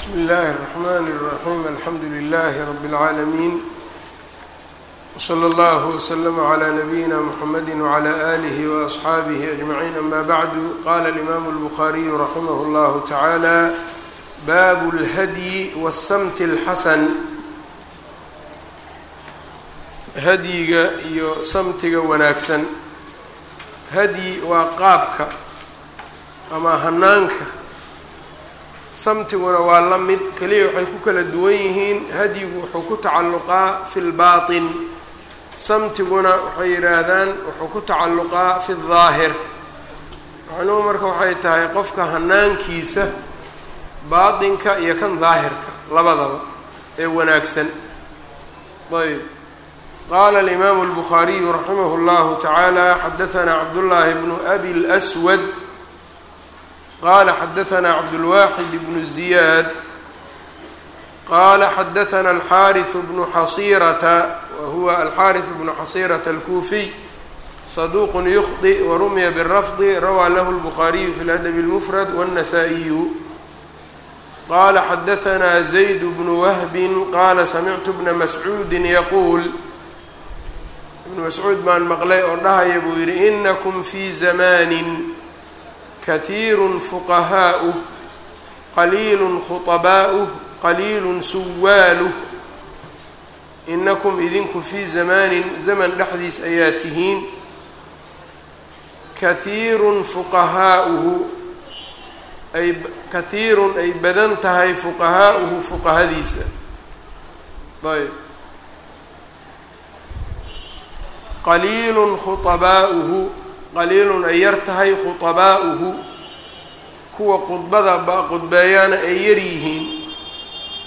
bsmi اllahi الرحmn الرaحيم alxamdu لlh رb العaalمين وslى اllه وslm عlى نbyina mحamd وعlى آlih وأصxaabih أجمعين ama bعd qala الإmam الbخariي raximh اllah taعalى bab اlhadyi wالsmt الxasn hadyiga iyo samtiga wanaagsan hadyi waa qaabka ama hanaanka samtiguna waa la mid keliya waxay ku kala duwan yihiin hadyigu wuxuu ku tacalluqaa fi lbaatin samtiguna waxay yidhaahdaan wuxuu ku tacalluqaa fi ldaahir macnuhu marka waxay tahay qofka hanaankiisa baatinka iyo kan daahirka labadaba ee wanaagsan. Ayb qaala alimaamu albukhaariyu raximahu llahu tacaala xadahanaa cabdullaahi bnu abi lswad qala xadaثna cabdالwaxid bn زiyaad qala xadaثna alxariث bnu xasirata wahuwa alxariث bnu xasirata alkuufiy صaduq ykhطئ warumiya bالrafض rawaa lahu الbukhaariyu fi اladb الmfrad wالnasaa-iyu qala xadaثna zayd bnu wahbi qala samictu bna mascuudi yaquul ibn mascuud baan maqlay oo dhahaya buu yihi inakum fi zamani kahiiru fuqahaa'uh qaliilu khuطabaa'uh qaliilu suwaaluh inakum idinku fii zamaanin zaman dhexdiis ayaa tihiin kahiirun fuqahaa'uhu ay kahiirun ay badan tahay fuqahaa'uhu fuqahadiisa ayb qaliilun khuطabaa'uhu qaliilun ay yar tahay khuطabaa'uhu kuwa khudbada ba khudbeeyaana ay yar yihiin.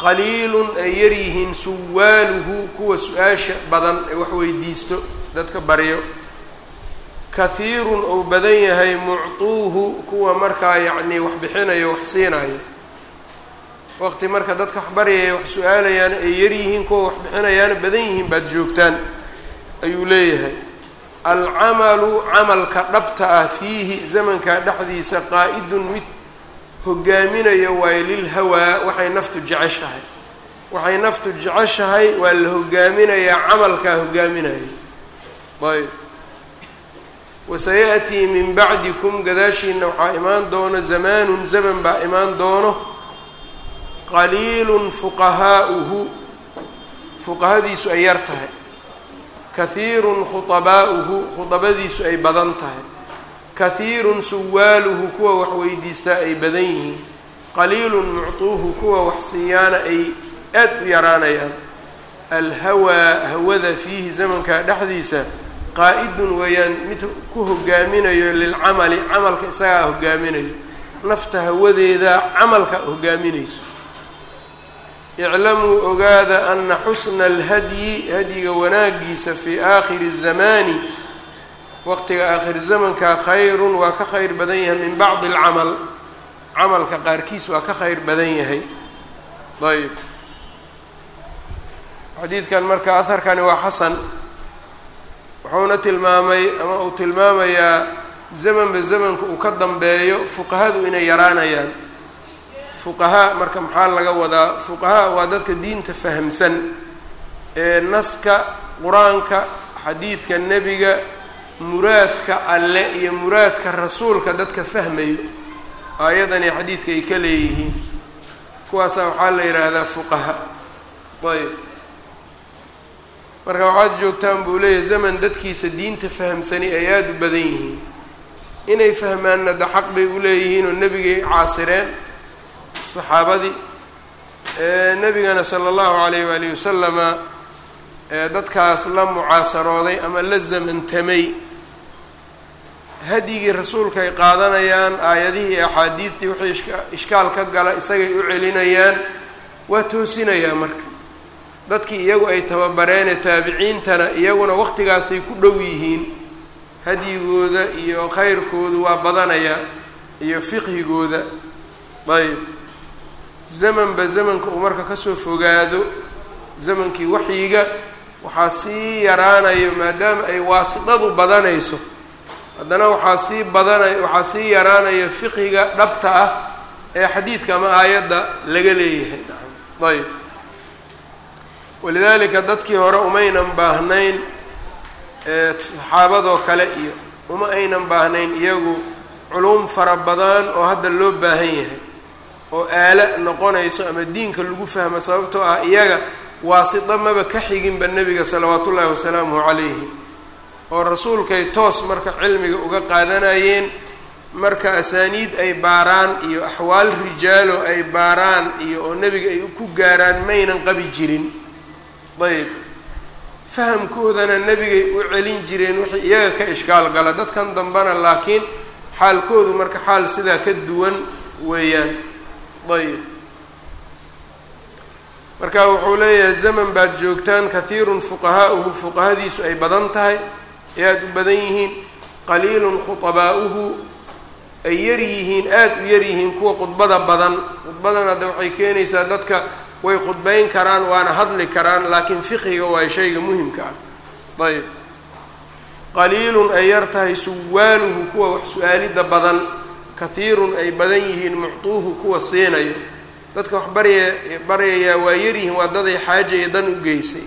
Qaliilun ay yar yihiin suwaaluhu kuwa su'aasha badan ee wax weydiisto dadka baryo. Kahiirun ou badan yahay muctuuhu kuwa markaa yacnii wax bixinayo wax siinayo. Waqti marka dadka wax baryaya wax su'aalayaana ay yar yihiin kuwa wax bixinayaana badan yihiin baad joogtaan ayuu leeyahay alcamalu camalka dhabta ah fiihi zamankaa dhexdiisa qaa'idun mid hogaaminayo waayo lilhawaa waxay naftu jeceshahay. Waxay naftu jeceshahay waa la hogaaminayaa camalkaa hogaaminaya ayb wasaya'tii min bacdikum gadaashiina waxaa imaan doono zamaanun zaman baa imaan doono qaliilun fuqahaa'uhu. Fuqahadiisu ay yar tahay kahiirun khuطabaa'uhu khudabadiisu ay badan tahay. Kahiirun suwaaluhu kuwa wax weydiistaa ay badan yihiin. Qaliilun muctuuhu kuwa wax siiyaana ay aad u yaraanayaan. Alhawaa hawada fiihi zamankaa dhexdiisa qaa'idun weeyaan mid ku hogaaminayo lilcamali camalka isagaa hogaaminayo nafta hawadeeda camalka hogaaminayso iclamuu ogaada ana xusna alhadyi hadyiga wanaagiisa fii aakhiri zamaani waqtiga aakhir zamanka khayrun waa ka khayr badan yahay min bacdi alcamal. Camalka qaarkiis waa ka khayr badan yahay. Ayb xadiidkan marka aharkani waa xasan. Wuxuuna tilmaamay ama uu tilmaamayaa zamanba zamanka uu ka dambeeyo fuqahadu inay yaraanayaan fuqahaa marka maxaa laga wadaa? Fuqahaa waa dadka diinta fahamsan ee naska qur'aanka xadiidka nebiga muraadka alle iyo muraadka rasuulka dadka fahmayo aayadani xadiidka ay ka leeyihiin. Kuwaasaa waxaa la yidhaahdaa fuqaha. Ayb. Marka waxaad joogtaan buu leeyahay zaman dadkiisa diinta fahamsani ay aada u badan yihiin. Inay fahmaanna xaq bay u leeyihiin oo nebigay caasireen saxaabadii nebigana sala allahu calayh waalihi wasalama dadkaas la mucaasarooday ama la zamantamay hadyigii rasuulka ay qaadanayaan aayadihii iyo axaadiidtii wixii ishkaal ka gala isagay u celinayaan waa toosinayaa marka. Dadkii iyagu ay tababareene taabiciintana iyaguna waqtigaasay ku dhow yihiin hadyigooda iyo khayrkoodu waa badanaya iyo fiqhigooda. Ayb zamanba zamanka uu marka ka soo fogaado zamankii waxyiga waxaa sii yaraanayo maadaama ay waasidadu badanayso. Haddana waxaa sii badanay waxaa sii yaraanaya fiqhiga dhabta ah ee xadiidka ama aayadda laga leeyahay. Ayb walidaalika dadkii hore umaynan baahnayn saxaabadoo kale iyo uma aynan baahnayn iyagu culuum fara badan oo hadda loo baahan yahay oo aalo noqonayso ama diinka lagu fahmo sababtoo ah iyaga waasita maba ka xiginba nebiga salawaatu ullaahi wasalaamuhu calayhi. oo rasuulkay toos marka cilmiga uga qaadanayeen marka asaaniid ay baaraan iyo axwaal rijaalo ay baaraan iyo oo nebiga ay ku gaaraan maynan qabi jirin. Ayb fahamkoodana nebigay u celin jireen wixii iyaga ka ishkaal gala. Dadkan dambena laakiin xaalkoodu marka xaal sidaa ka duwan weeyaan ayb. Marka wuxuu leeyahay zaman baad joogtaan kahiirun fuqahaa'uhu fuqahadiisu ay badan tahay ee aada u badan yihiin qaliilun khutabaa'uhu ay yar yihiin aada u yar yihiin kuwa khudbada badan. Khudbadan hadda waxay keenaysaa dadka way khudbayn karaan waana hadli karaan laakiin fiqhiga waa shayga muhimka ah. Ayb. Qaliilun ay yar tahay suwaaluhu kuwa wax su'aalidda badan kahiirun ay badan yihiin muctuuhu kuwa siinayo dadka wax barya waa yaryihiin waa daday xaaja iyo dan u geysay.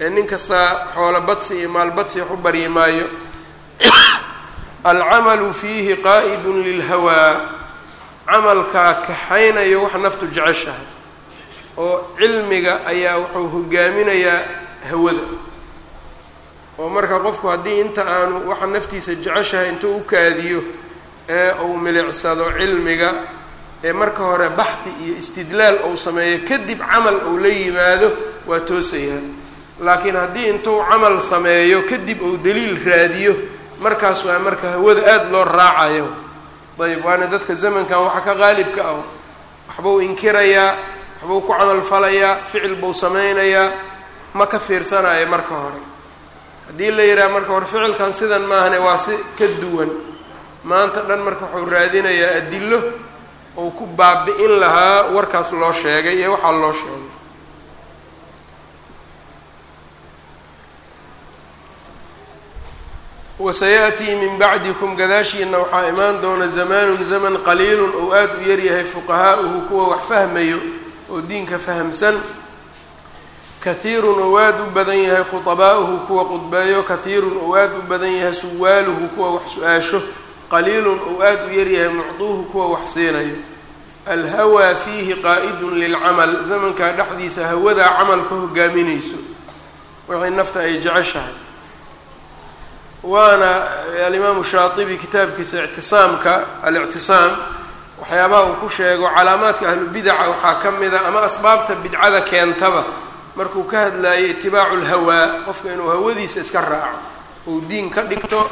Ee nin kastaa xoolo badsi iyo maalbadsi wax u baryi maayo. Alcamalu fiihi qaa'idun lilhawaa. Camalkaa kaxaynayo wax naftu jeceshahay oo cilmiga ayaa wuxuu hogaaminayaa hawada. Oo marka qofku haddii inta aanu waxa naftiisa jeceshahay intuu u kaadiyo ee uu milicsado cilmiga ee marka hore baxdi iyo istidlaal uu sameeyo kadib camal uu la yimaado waa toosayaa laakiin haddii intuu camal sameeyo kadib uu daliil raadiyo markaas waa marka hawada aada loo raacayo. Ayb waana dadka zamankan waxa ka qaalibka ah. Waxbuu inkirayaa waxbuu ku camal falayaa ficil buu sameynayaa ma ka fiirsanayo marka hore. Haddii la yidhaha marka hore ficilkan sidan maahane waa si ka duwan maanta dhan marka wuxuu raadinayaa adilo uu ku baabi'in lahaa warkaas loo sheegay iyo waxaa loo sheegay. Wasayaأtii min bacdikum gadaashiina waxaa imaan doona zamaanun zaman qaliilun ou aada u yaryahay fuqahaa'uhu kuwa wax fahmayo oo diinka fahamsan. Kahiirun ou aada u badan yahay khutabaa'uhu kuwa qudbeeyo kahiirun ou aada u badan yahay suwaaluhu kuwa wax su'aasho qaliilun ou aada u yaryahay mucduuhu kuwa wax siinayo. Alhawaa fiihi qaa'idun lilcamal zamankaa dhexdiisa hawadaa camal ka hogaaminayso waxay nafta ay jeceshahay. Waana alimaamu shaatibi kitaabkiisa ictisaamka alictisaam waxyaabaha uu ku sheego calaamaadka ahlubidaca waxaa ka mida ama asbaabta bidcada keentaba. Markuu ka hadlaayay itibaacu lhawaa qofka inuu hawadiisa iska raaco uu diin ka dhigto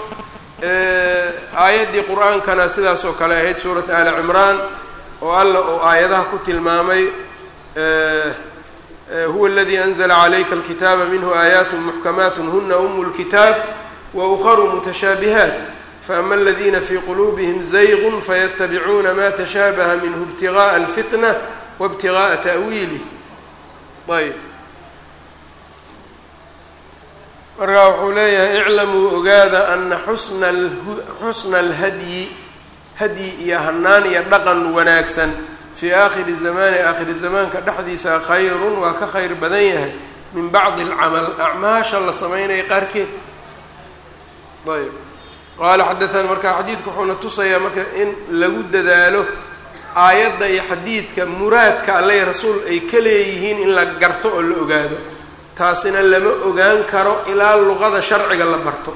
aayaddii qur'aankana sidaas oo kale ahayd suurat aali cimraan oo alla uu aayadaha ku tilmaamay huwa aladii anzla calayka alkitaaba minhu aayaat muxkamaat huna umu lkitaab waukharu mutashaabihaat faama aladiina fii quluubihim zaygun fayatabicuuna ma tashaabaha minhu ibtigaءa alfitna waibtigaءa ta'wiilih ayb markaa wuxuu leeyahay iclamuu ogaada ana xusna xusna alhadyi hadyi iyo hanaan iyo dhaqan wanaagsan. Fii aakhiri zamaani aakhiri zamaanka dhexdiisa khayrun waa ka khayr badan yahay. Min bacdi alcamal acmaasha la sameynaya qaarkeed. Ayb qaala xadaana marka xadiidka wuxuuna tusayaa marka in lagu dadaalo aayadda iyo xadiidka muraadka alle rasuul ay ka leeyihiin in la garto oo la ogaado taasina lama ogaan karo ilaa luqada sharciga la barto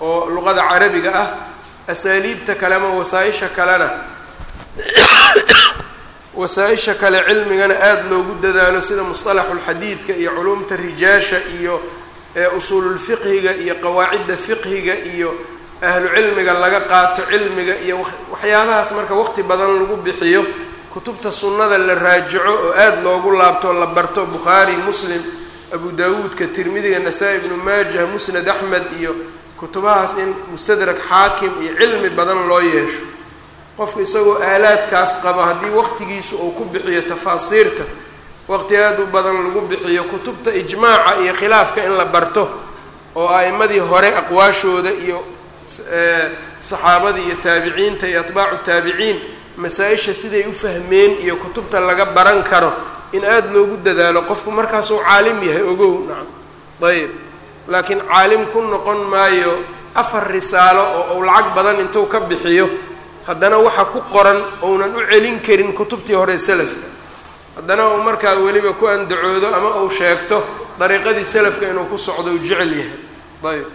oo luqada carabiga ah asaaliibta kale ama wasaa-isha kalena wasaa-isha kale cilmigana aada loogu dadaalo sida musطalaxulxadiidka iyo culumta rijaasha iyo usuululfiqhiga iyo qawaacidda fiqhiga iyo ahlu cilmiga laga qaato cilmiga iyo waxyaabahaas marka waqti badan lagu bixiyo kutubta sunnada la raajico oo aada loogu laabto la barto bukhaari muslim abu dawuudka tirmidiga nasaa-i ibnu maajah musnad axmed iyo kutubahaas in mustadrak xaakim iyo cilmi badan loo yeesho. Qofku isagoo aalaadkaas qabo haddii waqtigiisu uu ku bixiyo tafaasiirta waqti aada u badan lagu bixiyo kutubta ijmaaca iyo khilaafka in la barto oo a'imadii hore aqwaashooda iyo saxaabadii iyo taabiciinta iyo atbaacu taabiciin masaa-isha siday u fahmeen iyo kutubta laga baran karo in aada loogu dadaalo qofku markaasuu caalim yahay ogow nacam. Ayb laakiin caalim ku noqon maayo afar risaalo oo uu lacag badan intuu ka bixiyo haddana waxa ku qoran ounan u celin karin kutubtii hore selafka haddana uu markaa weliba ku andacoodo ama uu sheegto dariiqadii selafka inuu ku socdo uu jecel yahay. Ayb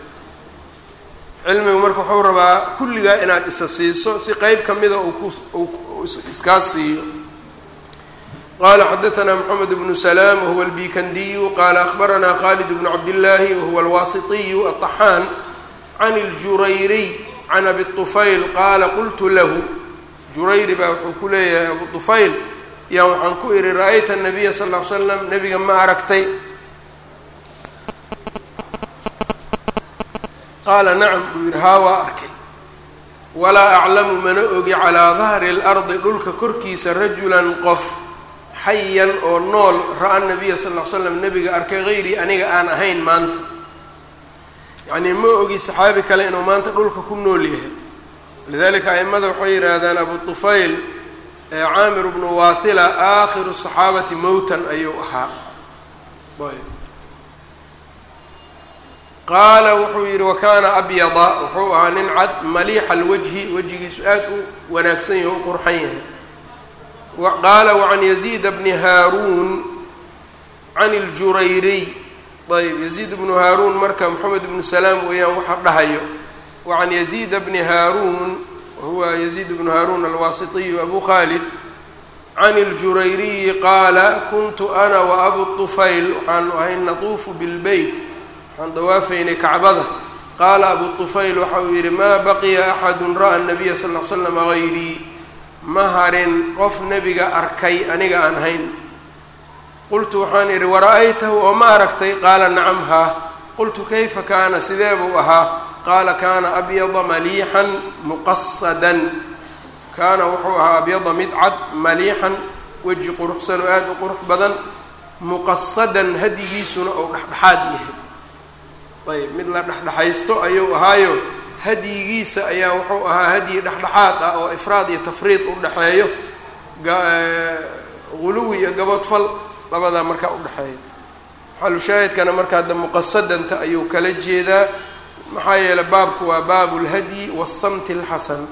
cilmigu marka wuxuu rabaa kulligaa inaad isa siiso si qeyb ka mida uu ku iskaa siiyo qala xadaثna mxamed bnu slaam wahuwa albikandiyu qala akhbaranaa khalid bnu cabdillaahi wahuwa alwasitiyu aلطaxaan can اljurayriy can abi طufayl qaala qultu lahu jurayri baa wuxuu ku leeyahay abu طufayl yaa waxaan ku ihi ra-ayta الnabiya sal ll slam nebiga ma aragtay qaala nacam buu yihi haa waa arkay walaa aclamu mana ogi calaa dahri اlardi dhulka korkiisa rajulan qof xayan oo nool ra'a nabiya sal ll slam nebiga arkay hayrii aniga aan ahayn maanta. Yacnii ma ogi saxaabi kale inuu maanta dhulka ku nool yahay. Lidalika aimada waxay yidhaahdaan abu طufayl caamir bnu wathila aakhiru صaxaabati mowtan ayuu ahaa. Qaala wuxuu yidhi wakaana abyada wuxuu ahaa nin cad maliixa alwajhi wejigiisu aad u wanaagsan yahay u qurxan yahay qaala wacan yaziid bni haaruun can iljurayriy ayb yaziid bnu haaruun marka moxamed ibnu salaam weeyaan waxa dhahayo wacan yaziid bni haaruun wahuwa yaziid bnu haaruun alwaasitiyu abu khaalid can iljurayriyi qaala kuntu ana wa abu tufayl waxaanu ahay natuufu bilbeyt waxaan dawaafaynay kacbada qaala abu tufayl waxa uu yidhi maa baqiya axadu ra'a nabiya sal l slam hayrii ma harin qof nebiga arkay aniga aan hayn. Qultu waxaan idhi wara-aytahu oo ma aragtay? Qaala nacam haa qultu kayfa kaana? Sidee buu ahaa? Qaala kaana abyada maliixan muqasadan kaana wuxuu ahaa abyada mid cad maliixan weji quruxsan oo aada u qurux badan muqasadan hadigiisuna ou dhexdhexaad yahay. Ayb mid la dhexdhexaysto ayuu ahaayo hadyigiisa ayaa wuxuu ahaa hadyi dhexdhexaad ah oo ifraad iyo tafriid u dhexeeyo guluwi iyo gaboodfal labadaa markaa udhexeeya xalushaahidkana marka hadda muqasadanta ayuu kala jeedaa maxaa yeeley baabku waa baabu اlhadyi waالsamti اlxasan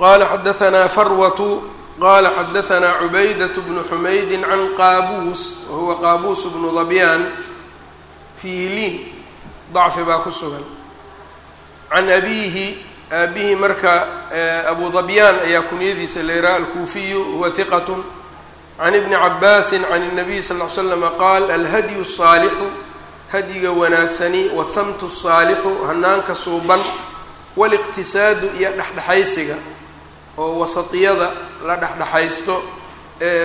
qala xadaanaa farwatu qala xadaanaa cubaydaة bnu xumaydi can qaabuus wahuwa qaabuus bnu dabyaan fiihi liin dacfi baa ku sugan can abiihi aabihii marka abu dabyaan ayaa kunyadiisa leeraa alkuufiyu huwa hiqat can ibni cabaasi can الnabiy sal ly slama qaal alhadyu الsaalixu hadyiga wanaagsani wasamtu الsaalixu hanaanka suuban wاliqtisaadu iyo dhexdhexaysiga oo wasatiyada la dhexdhexaysto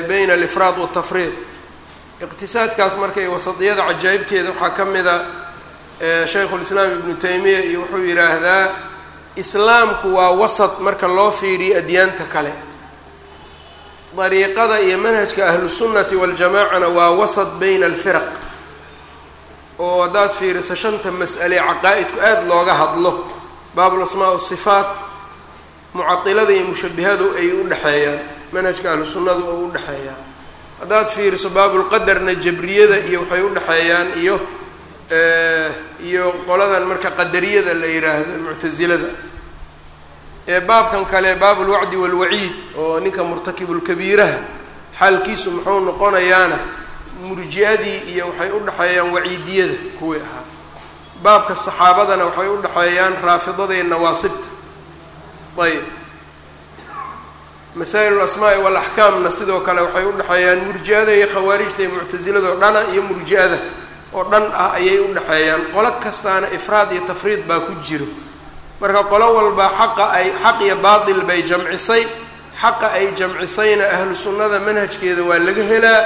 bayna alifraad waالtafriid iqtisaadkaas marka wasatiyada cajaa'ibteeda waxaa ka mida shaykhu lislaam ibnu taymiya iyo wuxuu yidhaahdaa islaamku waa wasat marka loo fiiriyo adyaanta kale. Dariiqada iyo manhajka ahlusunnati waljamaacana waa wasat bayna alfiraq oo haddaad fiiriso shanta mas'ale caqaa'idku aada looga hadlo baabul asmaa sifaat mucadilada iyo mushabihadu ay u dhexeeyaan manhajka ahlu sunnadu oo u dhexeeyaan haddaad fiiriso baabulqadarna jabriyada iyo waxay u dhexeeyaan iyo iyo qoladan marka qadariyada la yidhaahdo muctasilada ee baabkan kale baabulwacdi walwaciid oo ninka murtakibulkabiiraha xaalkiisu muxuu noqonayaana murji-adii iyo waxay u dhexeeyaan waciidiyada kuwii ahaa. Baabka saxaabadana waxay u dhexeeyaan raafidada iyo nawaasibta. Ayb masaa'il alasmaa'i waalaxkaamna sidoo kale waxay u dhexeeyaan murji-ada iyo khawaarijta iyo muctasilado dhana iyo murji-ada oo dhan ah ayay u dhexeeyaan. Qolo kastaana ifraad iyo tafriid baa ku jiro. Marka qolo walba xaqa ay xaq iyo baatil bay jamcisay. Xaqa ay jamcisayna ahlu sunnada manhajkeeda waa laga helaa.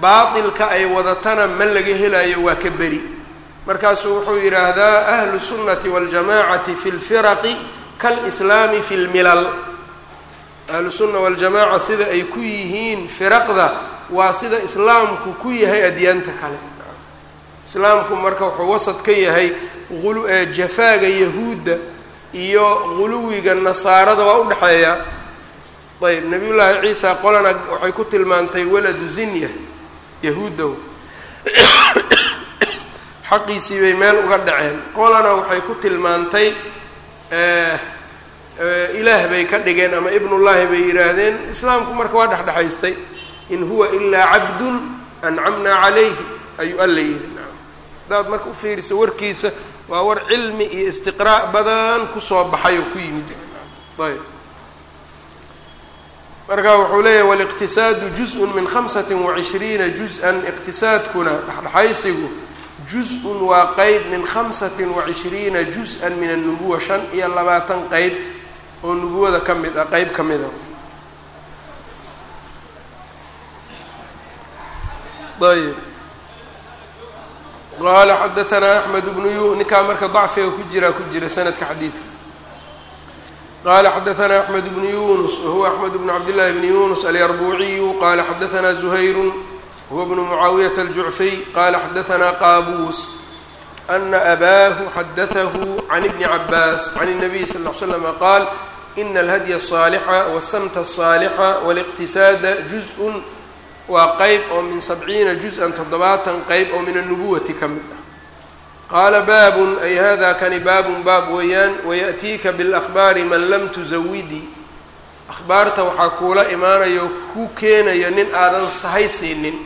Baatilka ay wadatana ma laga helayo waa ka beri. Markaasuu wuxuu yidhaahdaa ahlu sunnati waljamaacati fi lfiraqi kalislaami fi lmilal ahlu sunna waljamaaca sida ay ku yihiin firaqda waa sida islaamku ku yahay adyaanta kale. Islaamku marka wuxuu wasad ka yahay jafaaga yahuudda iyo guluwiga nasaarada waa u dhexeeya ayb nabiyullaahi ciisa qolana waxay ku tilmaantay waladu zinya yahuuddow. Xaqiisii bay meel uga dhaceen. Qolana waxay ku tilmaantay ilaah bay ka dhigeen ama ibnullaahi bay yidhaahdeen islaamku marka waa dhexdhexaystay in huwa ilaa cabdun ancamnaa calayhi ayuu alla yidhi hadaad marka u fiiriso warkiisa waa war cilmi iyo istiqraa' badan ku soo baxay oo ku yimid ayb marka wuxuu leeyahy waliqtisaadu juz-un min khamsati wacishriina juz-an iqtisaadkuna dhexdhexaysigu juz-un waa qeyb min khamsatin wacishriina juz-an min annubuwa shan iyo labaatan qeyb oo nubuwada ka mid ah qeyb ka mida ayb qaala xadaanaa axmed bnu yu ninkaa marka dacfiga ku jira ku jira sanadka xadiidka. Qala xadaanaa axmed bnu yunus wahuwa axmed bnu cabdillahi bni yunus alyarbuuciyu. Qala xadaanaa zuhayru huwa bnu mucaawiyata aljucfiy qala xadaanaa qaabuus ana abaahu xadatahu can ibni cabaas can الnabiy sal ll slama qaal ina alhadya الصaalixa wasamta الصaalixa wاliqtisaada juz-un waa qeyb oo min sabciina juz-an toddobaatan qeyb oo min annubuwati ka mid ah qaala baabun ay hada kani baabun baab weeyaan wayaأtiika biاlأkhbaari man lam tusawidii akhbaarta waxaa kuula imaanayo ku keenayo nin aadan sahay siinin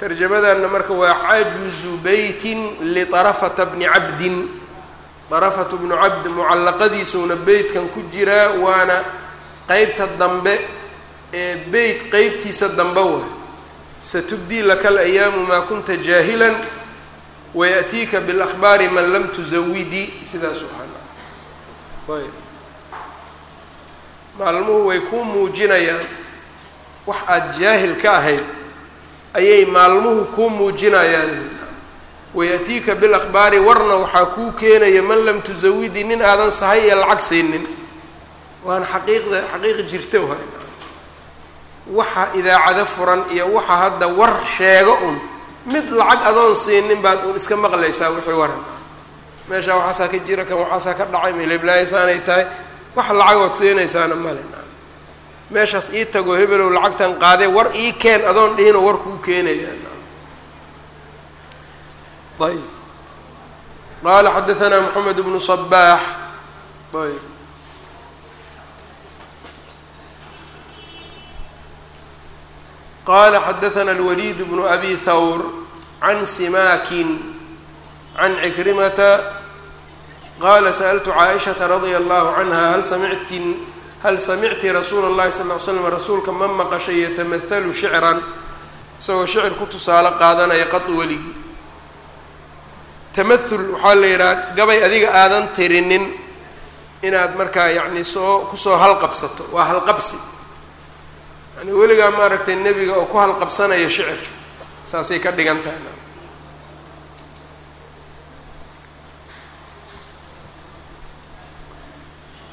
tarjamadanna marka waa cajuzu beytin liطarafata bni cabdin darafatu bnu cabd mucallaqadiisowna beytkan ku jiraa waana qaybta dambe ee beyt qaybtiisa dambe waay satubdii laka alayaamu maa kunta jaahilan wayaأtiika biاlahbaari man lam tuzawidi sidaas aaa ayb. Maalmuhu way kuu muujinayaan wax aada jaahil ka ahayd ayay maalmuhu kuu muujinayaan wayatiika bilakhbaari warna waxaa kuu keenaya man lam tusawidi nin aadan sahay iyo lacag siinin. Waan xaqiiqda xaqiiq jirta uha waxa idaacado furan iyo waxa hadda war sheego un mid lacag adoon siinin baad un iska maqlaysaa wixii waran. Meeshaa waxaasaa ka jira kan waxaasaa ka dhacay meliblaaysaanay tahay. Wax lacagood siinaysaana male meeshaas ii tago hebelow lacagtan qaadee war ii keen adoon dhihinoo war kuu keenaya ayb qaala xadaanaa moxamed bnu sabaax ayb qala xadaana alwaliid bnu abi thawr can simaakin can cikrimata qala sa'ltu caaishata radia allahu canha hal samicti hal samicti rasuula اllahi sal ly slam rasuulka ma maqashay yatamahalu shicran isagoo shicir ku tusaale qaadanaya qad weligii tamahul waxaa la yidhaha gabay adiga aadan tirinin inaad markaa yacni soo kusoo halqabsato waa halqabsi yani weligaa maaragtay nebiga oo ku halqabsanaya shicir saasay ka dhigan tahay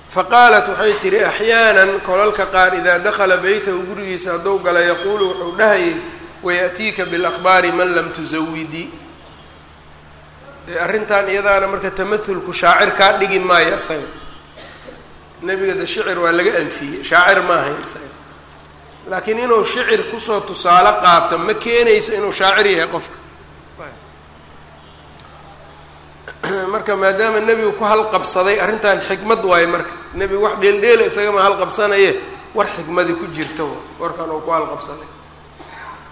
faqaalat waxay tihi axyaanan kolalka qaar idaa dakala beytahu gurigiisa hadduu gala yaquulu wuxuu dhahayay wayaأtiika biاlأkhbaari man lam tusawidii dee arrintan iyadaana marka tamahulku shaacir kaa dhigi maayo isaga nebiga de shicir waa laga anfiyey shaacir ma ahayn isaga laakiin inuu shicir ku soo tusaale qaato ma keenayso inuu shaacir yahay qofka. Marka maadaama nebigu ku halqabsaday arrintan xikmad waayo marka. Nebigu wax dheeldheela isagama halqabsanaye war xikmadi ku jirta wa warkan uu ku halqabsaday.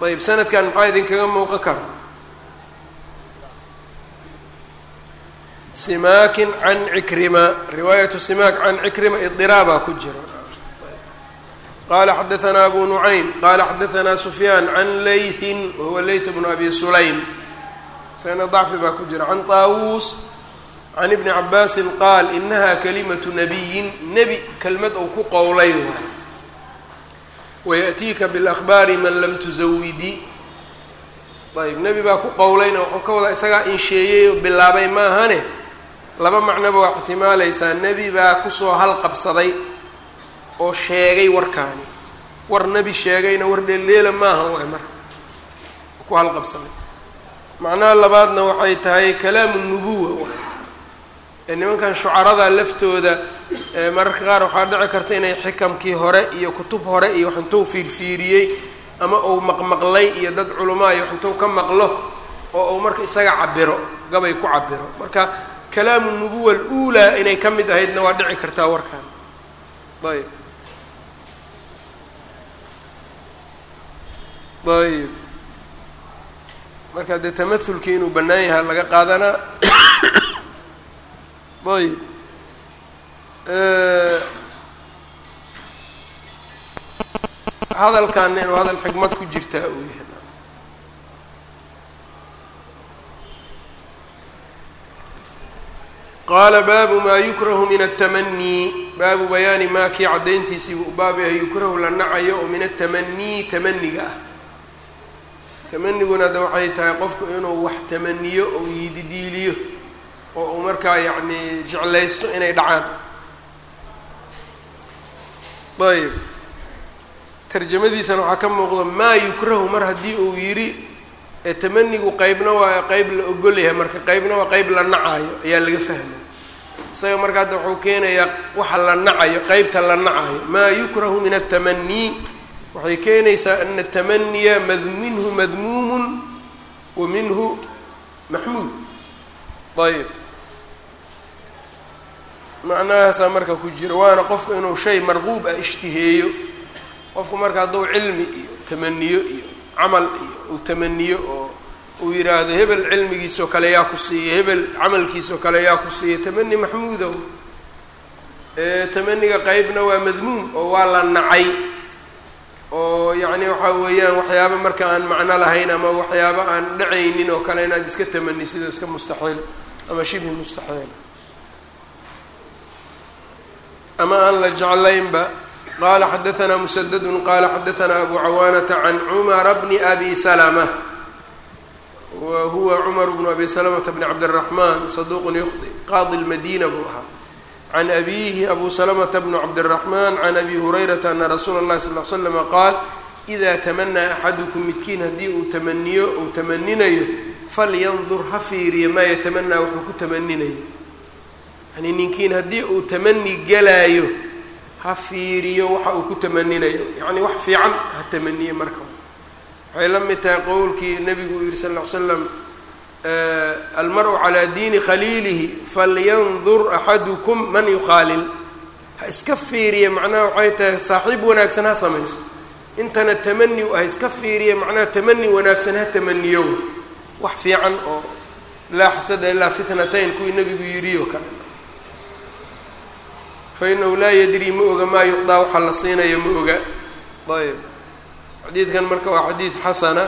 Ayib sanadkan maxaa idinkaga muuqan kara simaakin can cikrima riwaayatu simaak can cikrima idiraabaa ku jira. Qala xadaanaa abu nucaym qala xadaanaa sufyaan can leytin wahuwa leyt bnu abi sulaym. Isagana dacfi baa ku jira. Can taawuus can ibni cabaasin qaal inaha kalimatu nabiyin nebi kelmad ou ku qowlay waay wayaأtiika biاlahbaari man lam tusawidi ayb nebi baa ku qowlayna wuxuu ka wadaa isagaa insheeyey oo bilaabay maahane laba macnoba waa ixtimaalaysaa nebi baa ku soo halqabsaday oo sheegay warkaani. War nebi sheegayna war dheeldheela maaha waay marka ku halqabsaday. Macnaha labaadna waxay tahay kalaamu nubuwa nimankan shucarada laftooda mararka qaar waxaa dhici karta inay xikamkii hore iyo kutub hore iyo wax intuu fiirfiiriyey ama uu maqmaqlay iyo dad culamaa iyo wax intuu ka maqlo oo uu marka isaga cabiro gabay ku cabiro marka kalaamu nubuwa aluulaa inay ka mid ahaydna waa dhici kartaa warkan ayb ayb marka dee tamaulkii inuu bannaan yahay laga qaadanaa ayb hadalkaana inuu hadal xikmad ku jirtaa uu yahay qaala baabu maa yukrahu min atamanii baabu bayaani maa kii caddayntiisii buu baab yukrahu la nacayo oo min atamanii tamaniga ah tamaniguna da waxay tahay qofku inuu wax tamaniyo oo yididiiliyo oo uu markaa yacni jeclaysto inay dhacaan ayb tarjamadiisana waxaa ka muuqda maa yukrahu mar haddii uu yidhi ee tamanigu qeybna waa qeyb la ogolyahay marka qeybna waa qeyb la nacayo ayaa laga fahmaya isaga marka hadda wuxuu keenayaa waxa la nacayo qeybta la nacayo. Maa yukrahu min atamanii waxay keenaysaa ana atamaniya mad minhu madmuumun wa minhu maxmuud ayb macnahaasaa marka ku jira waana qofku inuu shay marquub ah ishtiheeyo. Qofku marka hadduu cilmi iyo tamaniyo iyo camal uu tamaniyo oo uu yidhaahdo hebel cilmigiisoo kale yaa ku siiya hebel camalkiisoo kale yaa ku siiya tamani maxmuuda tamaniga qeybna waa madmuum oo waa la nacay oo yacni waxaa weeyaan waxyaaba marka aan macno lahayn ama waxyaaba aan dhacaynin oo kale inaad iska tamani sida iska mustaxiil ama shibhi mustaxiil ama aan la jeclaynba qala xadaanaa musadadu qala xadaanaa abu cawaanata can cumara bni abi salama wa huwa cumaru bnu abi salamata bni cabdiraxmaan saduuqun yuqdi qaadi lmadiina buu ahaa can abiihi abu salamata bnu cabdiraxmaan can abi hurayrata ana rasuula llahi sal l slama qaal ida tamanaa axadukum midkiin haddii uu tamaniyo uu tamaninayo falyandur ha fiiriya maa yatamanaa wuxuu ku tamaninayo yani ninkiin haddii uu tamani gelaayo ha fiiriyo waxa uu ku tamaninayo. Yacni wax fiican ha tamaniye marka. Waxay la mid tahay qowlkii nabigu uu yihi sal ll ly slam almar-u calaa diini khaliilihi falyandur axadukum man yukhaalil. Ha iska fiiriya macnaha waxay tahay saaxiib wanaagsan ha samayso. Intana tamani u ah iska fiiriya macnaha tamani wanaagsan ha tamaniyo. Wax fiican oo laa xasada ilaa fitnatayn kuwii nabigu yidhi oo kale fainahu laa yadri ma oga maa yuqdaa waxaa la siinayo ma oga. Ayb xadiidkan marka waa xadiid xasana.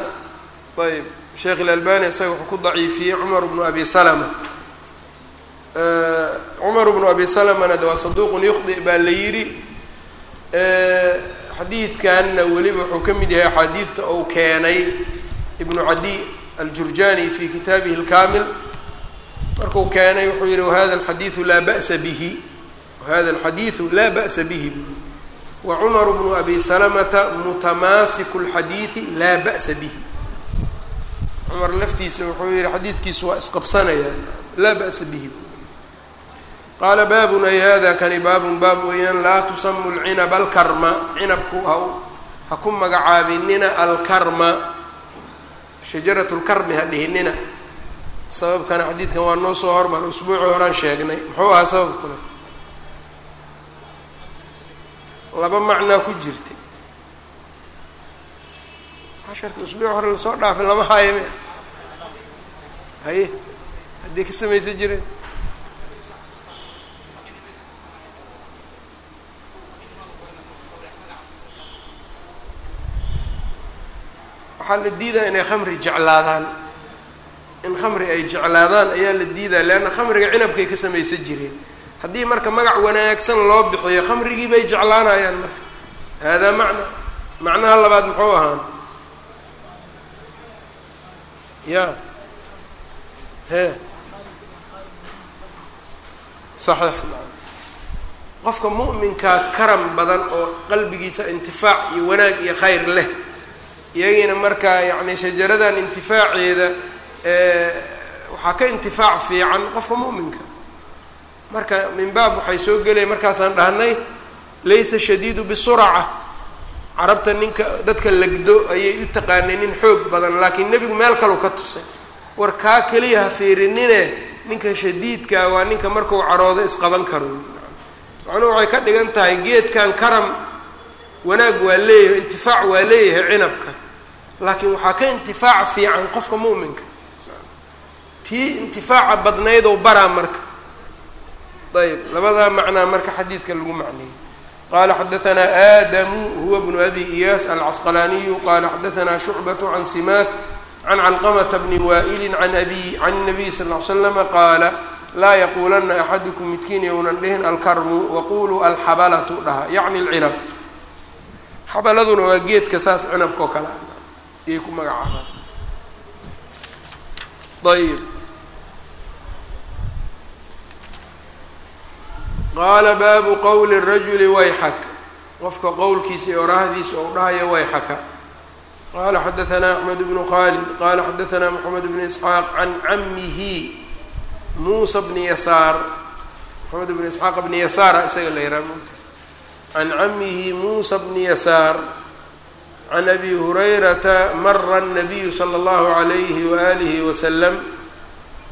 Ayb sheekh ilalbani isaga wuxuu ku daciifiyey cumar bnu abi salama. Cumar bnu abi salamana de waa saduuqun yukhdi baa la yidhi. Xadiidkanna weliba wuxuu ka mid yahay axaadiidta uu keenay ibnu cadi aljurjani fi kitaabihi اlkamil markuu keenay wuxuu yihi wahada alxadiidu laa ba'sa bihi whada alxadiidu laa ba'sa bihi wa cumar bnu abi salamata mutamaasiku lxadiidi laa ba'sa bihi cumar laftiisa wuxuu yihi xadiidkiisu waa isqabsanayaan laa ba'sa bihi qaala baabun ay hada kani baabun baab weeyaan laa tusamu lcinaba alkarma cinabku ha ha ku magacaabinina alkarma shajarat lkarmi ha dhihinina sababkana xadiidkan waa noo soo hormar usbuuci horaan sheegnay muxuu ahaa sababkuna laba macnaa ku jirtay. Casharka usbuuc hore la soo dhaafay lama haayo me haye haddii ka samaysan jireen waxaa la diidaa inay khamri jeclaadaan. In khamri ay jeclaadaan ayaa la diidaa leanna khamriga cinabkay ka samaysan jireen haddii marka magac wanaagsan loo bixiyo khamrigii bay jeclaanayaan marka. Haadaa macna. Macnaha labaad muxuu ahaan? Ya he. Saxiix qofka mu'minkaa karam badan oo qalbigiisa intifaac iyo wanaag iyo khayr leh iyagiina markaa yacni shajaradan intifaaceeda waxaa ka intifaac fiican qofka mu'minka marka min baab waxay soo gelaya markaasaan dhahnay laysa shadiidu bisuraca. Carabta ninka dadka legdo ayay u taqaanay nin xoog badan laakiin nebigu meel kalu ka tusay. War kaa keliya ha fiirinine ninka shadiidkaa waa ninka markuu caroodo isqaban karo. Macnuhu waxay ka dhigan tahay geedkan karam wanaag waa leeyahay intifaac waa leeyahay cinabka. Laakiin waxaa ka intifaac fiican qofka mu'minka tii intifaaca badnaydoo baraa marka ayb labadaa macnaa marka xadiidka lagu macneeyey qala xadaanaa aadamu huwa bnu abi iyaas alcasqalaaniyu qala xadaanaa shucbat can simaak can calqamata bni waa'ilin an abi can nabiy sal l slama qaala laa yaquulanna axadukum midkiin yownan dhihin alkarmu waquluu alxabalatu dhaha yacni lcinab xabaladuna waa geedka saas cinabkao kale ayay ku magacaabaan ayb qaala baabu qowli rajuli wayxak. Qofka qowlkiisa iyo orahdiisa ou dhahayo wayxaka. Qala xadaanaa axmed bnu khaalid qala xadaanaa moxamed bnu isxaaq can camihi muusa bni yasaar. Moxamed bnu isxaaq bni yasaara isaga la yaraa muta can camihi muusa bni yasaar. Can abi hurayrata mara nabiyu sala allahu alayhi waalihi wasalam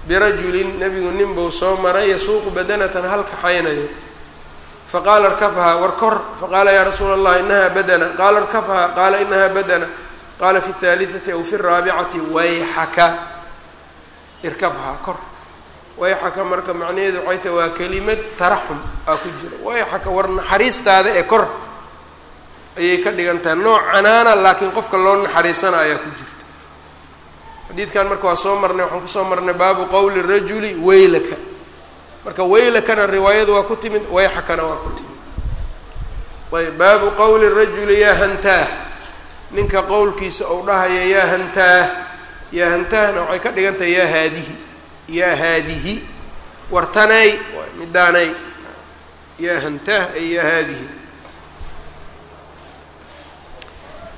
birajulin nebigu nin buu soo maray yasuuqu badanatan hal kaxaynayo faqaala arkabhaa war kor faqaala yaa rasuula allah inaha badana qaala arkabhaa qaala inaha badana qaala fi اthaalitثati aw fi الraabicati wayxaka irkabhaa kor wayxaka marka macnaheedu waxay tahay waa kelimad taraxum aa ku jira wayxaka war naxariistaada ee kor ayay ka dhigan tahay nooc canaana laakiin qofka loo naxariisana ayaa ku jirta xadiidkan marka waa soo marnay waxaan ku soo marnay baabu qowli rajuli weylaka marka weylakana riwaayadu waa ku timid wayxakana waa ku timid. Ayb baabu qowli rajuli yaa hantaah ninka qowlkiisa ou dhahaya yaa hantaah yaa hantaahna waxay ka dhigan tahay yaa haadihi. Yaa haadihi. Wartanay midaanay yaa hantaah ay yaa haadihi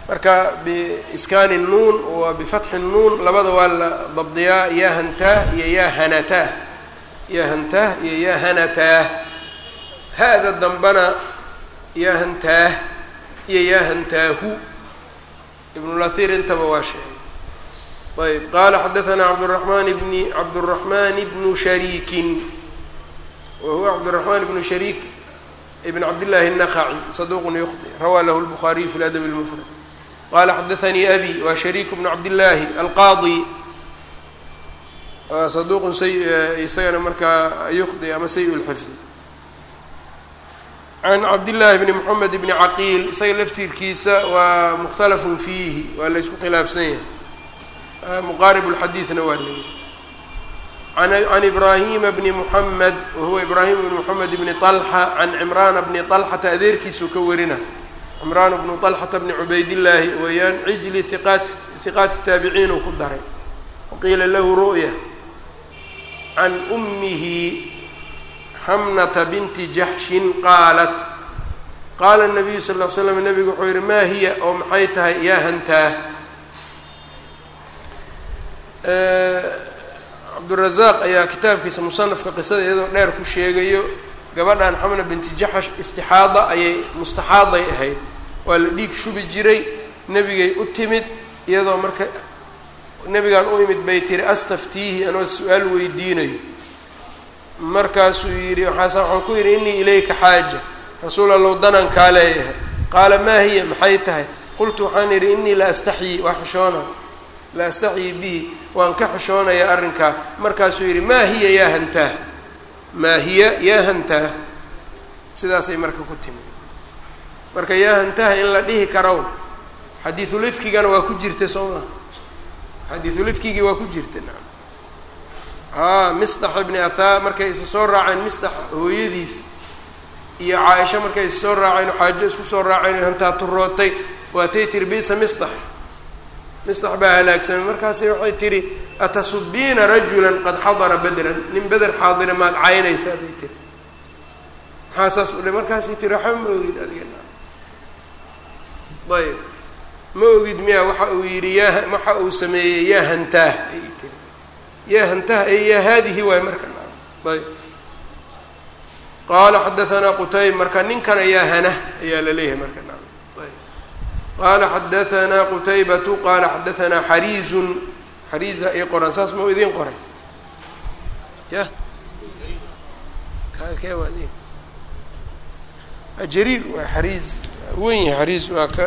marka biiskaani nuun wa bifatxi nuun labada waa la dabdiyaa yaa hantaah iyo yaa hanataa yaa hantaah iyo yaa hanataa ha-da dambana yaa hantaah iyo yaa hantaahu ibnulahir intaba waa sheegay ayb qaala xadaanaa cabduramaan bni cabduraxmaan bnu shariikin wa huwa cabdiraxmaan bnu shariik ibn cabdillaahi الnaqaci saduuqun yukhdi rawaa lahu lbukhaariyu fi ladab اlmufrad qala xadaanii abi waa shariik bnu cabdillaahi alqaadi saduuqun isagana markaa yukhdi ama say lxifdi can cabdillaahi bni moxamed bni caqiil isaga laftirkiisa waa mukhtalafun fiihi waa la ysku khilaafsan yahay muqaarib lxadiidna waa leeyahy can ibraahima bni muxamed wahuwa ibraahim bni moxamed bni طalxa can cimraana bni طalxata adeerkiisuu ka warina cimraan bnu طalxata bni cubaydillaahi weeyaan cijli iqaat hiqaati taabiciin uu ku daray. Waqiila lahu ru'ya can ummihi xamnata binti jaxshin qaalat qaala nabiyu sal ll ly slam nabigu wuxuu yihi maa hiya? Oo maxay tahay? Yaa hantaa cabdurazaaq ayaa kitaabkiisa musanafka qisada iyadoo dheer ku sheegayo gabadhan xamna binti jaxash istixaada ayay mustaxaaday ahayd. Waa la dhiig shubi jiray nebigay u timid iyadoo marka nebigan u imid bay tiri astaftiihi anoo su'aal weydiinayo. Markaasuu yidhi waxaas waxaan ku yidhi innii ilayka xaaja rasuul allow danaan kaa leeyahay. Qaala maa hiya? Maxay tahay? Qultu waxaan idhi innii la astaxyi waa xishoona la astaxyi bihi waan ka xishoonayaa arrinkaa. Markaasuu yidhi maa hiya yaa hantaah maa hiya yaa hantaah sidaasay marka ku timi. Marka yaa hantaha in la dhihi karo xadiisulifkigana waa ku jirta soo maa xadiisulifkigii waa ku jirta naam. Haa misdax ibni athaa markay isa soo raaceen misdax hooyadiis iyo caaisha markay isa soo raaceen xaajo isku soo raaceen hantaa turootay waatay tiri bisa misdax misdax baa halaagsamay markaasay waxay tihi atasubiina rajulan qad xadara bedran nin beder xaadira maad caynaysaa bay tiri maxaa saas u dhe markaasay tiri waxba ma ogid adiga. Ayb ma ogid miya waxa uu yidhi yaa waxa uu sameeyey yaa hantaah ayay tiri yaa hantaah ay yaa haadihi waay marka ayb qaala xadaanaa qutayb marka ninkan ayaa hana ayaa la leeyahay marka qaala xadaanaa qutaybatu qaala xadaanaa xariizun xariiza ii qoran saas mau idiin qoray ya jariir waa xariiz wen yahay xariiz waa ka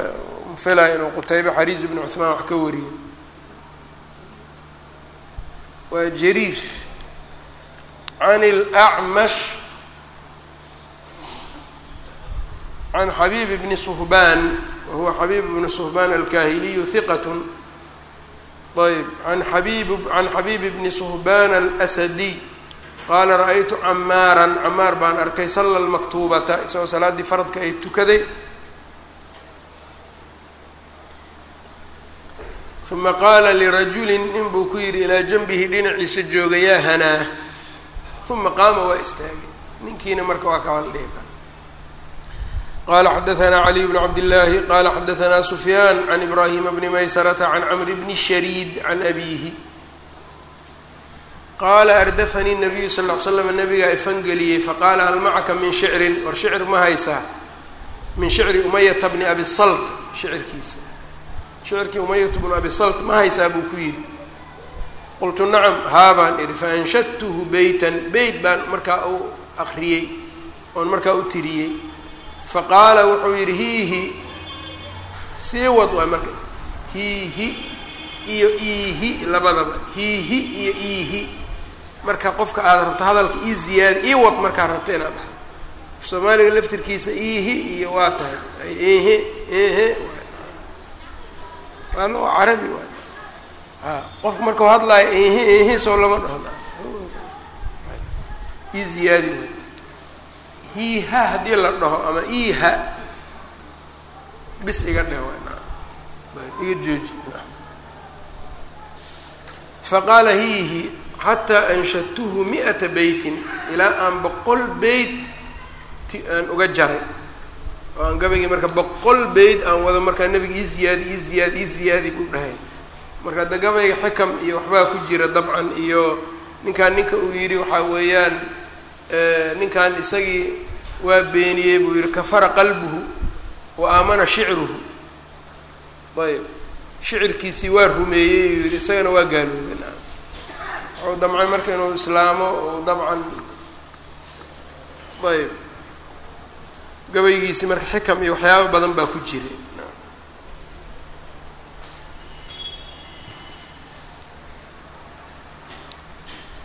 filaa inuu qutaybe xariiz ibnu cuhmaan wax ka wariyo waa jariir can اlأcmash can xabiib bni suhbaan wahuwa xabiib bni suhbaan alkahiliyu hiqat ayb an xabib can xabiib bni suhbaan alsadiy qaala ra'aytu camaaran camaar baan arkay salla lmaktuubata isagoo salaaddii faradka ay tukaday uma qaala lirajulin nin buu ku yidhi ilaa janbihi dhinaciisa jooga yaa hanaa uma qaama waa istaagay ninkiina marka waa kawal dhihi kara qala xadaanaa caliy bn cabdillaahi qala xadaanaa sufyaan can ibraahima bni maysarata can camri bni shariid can abiihi qaala ardafanii nabiyu sal l slam nabigaa ifangeliyey faqaala hal macaka min shicrin war shicr ma haysaa min shicri umayata bni abi salt shicirkiisa shicirkii umayata bnu abi salt ma haysaa buu ku yidhi qultu nacam haa baan idhi faanshadtuhu beytan beyt baan markaa u akriyey oon markaa u tiriyey faqaala wuxuu yidhi hiihi. Sii wad waa marka. Hiihi iyo iihi labadaba. Hiihi iyo iihi. Marka qofka aada rabto hadalka ii ziyaadi wad markaa rabto inaad dhaho soomaaliga laftirkiisa iihi iyo waa tahay. Ihi ihi waa loo carabi waa a qofka markau hadlaayo ihi ihi soo lama dhaho. Ii ziyaadi hiiha haddii la dhaho ama iiha bis iga dheh iga jooji. Faqaala hiihi xataa anshadtuhu mi-ata beytin ilaa aan boqol beyt ti aan uga jaray. Oo aan gabaygii marka boqol beyt aan wado markaa nebiga ii ziyaadi ii ziyaadi ii ziyaadi buu dhahay. Marka hadda gabayga xikam iyo waxbaa ku jira dabcan iyo ninkaan ninka uu yidhi waxaa weeyaan ninkan isagii waa beeniyey buu yihi kafara qalbuhu wa aamana shicruhu. Ayb shicirkiisii waa rumeeyey uu yihi isagana waa gaaloobay na wuxuu damcay marka inuu islaamo oo dabcan ayb gabaygiisii marka xikam iyo waxyaaba badan baa ku jiray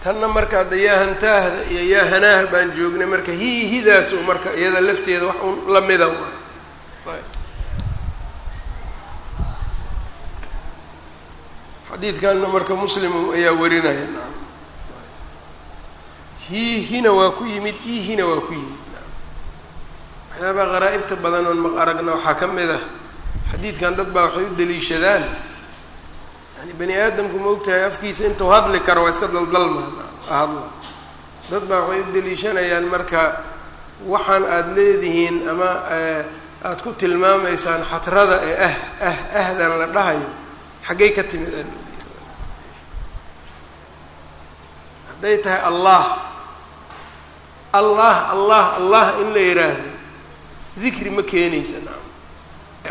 tanna marka hadda yaa hantaahda iyo yaa hanaah baan joognay marka hiihidaas u marka iyada lafteeda wax un lamida waay xadiidkanna marka muslim ayaa warinaya naam. Hiihina waa ku yimid iihina waa ku yimid naam. Waxyaabaa qaraa'ibta badan oon maq aragna waxaa ka mid ah xadiidkan dad baa waxay u daliishadaan yani bani aadamku ma ogtahay afkiisa intuu hadli karo waa iska daldalmaa hadla. Dad baa waxay u daliishanayaan marka waxaan aada leedihiin ama aada ku tilmaamaysaan xatrada ee ah ah ahdan la dhahayo xaggay ka timid a hadday tahay allah. Allah allah allah in la yidhaahdo dikri ma keenaysa nacam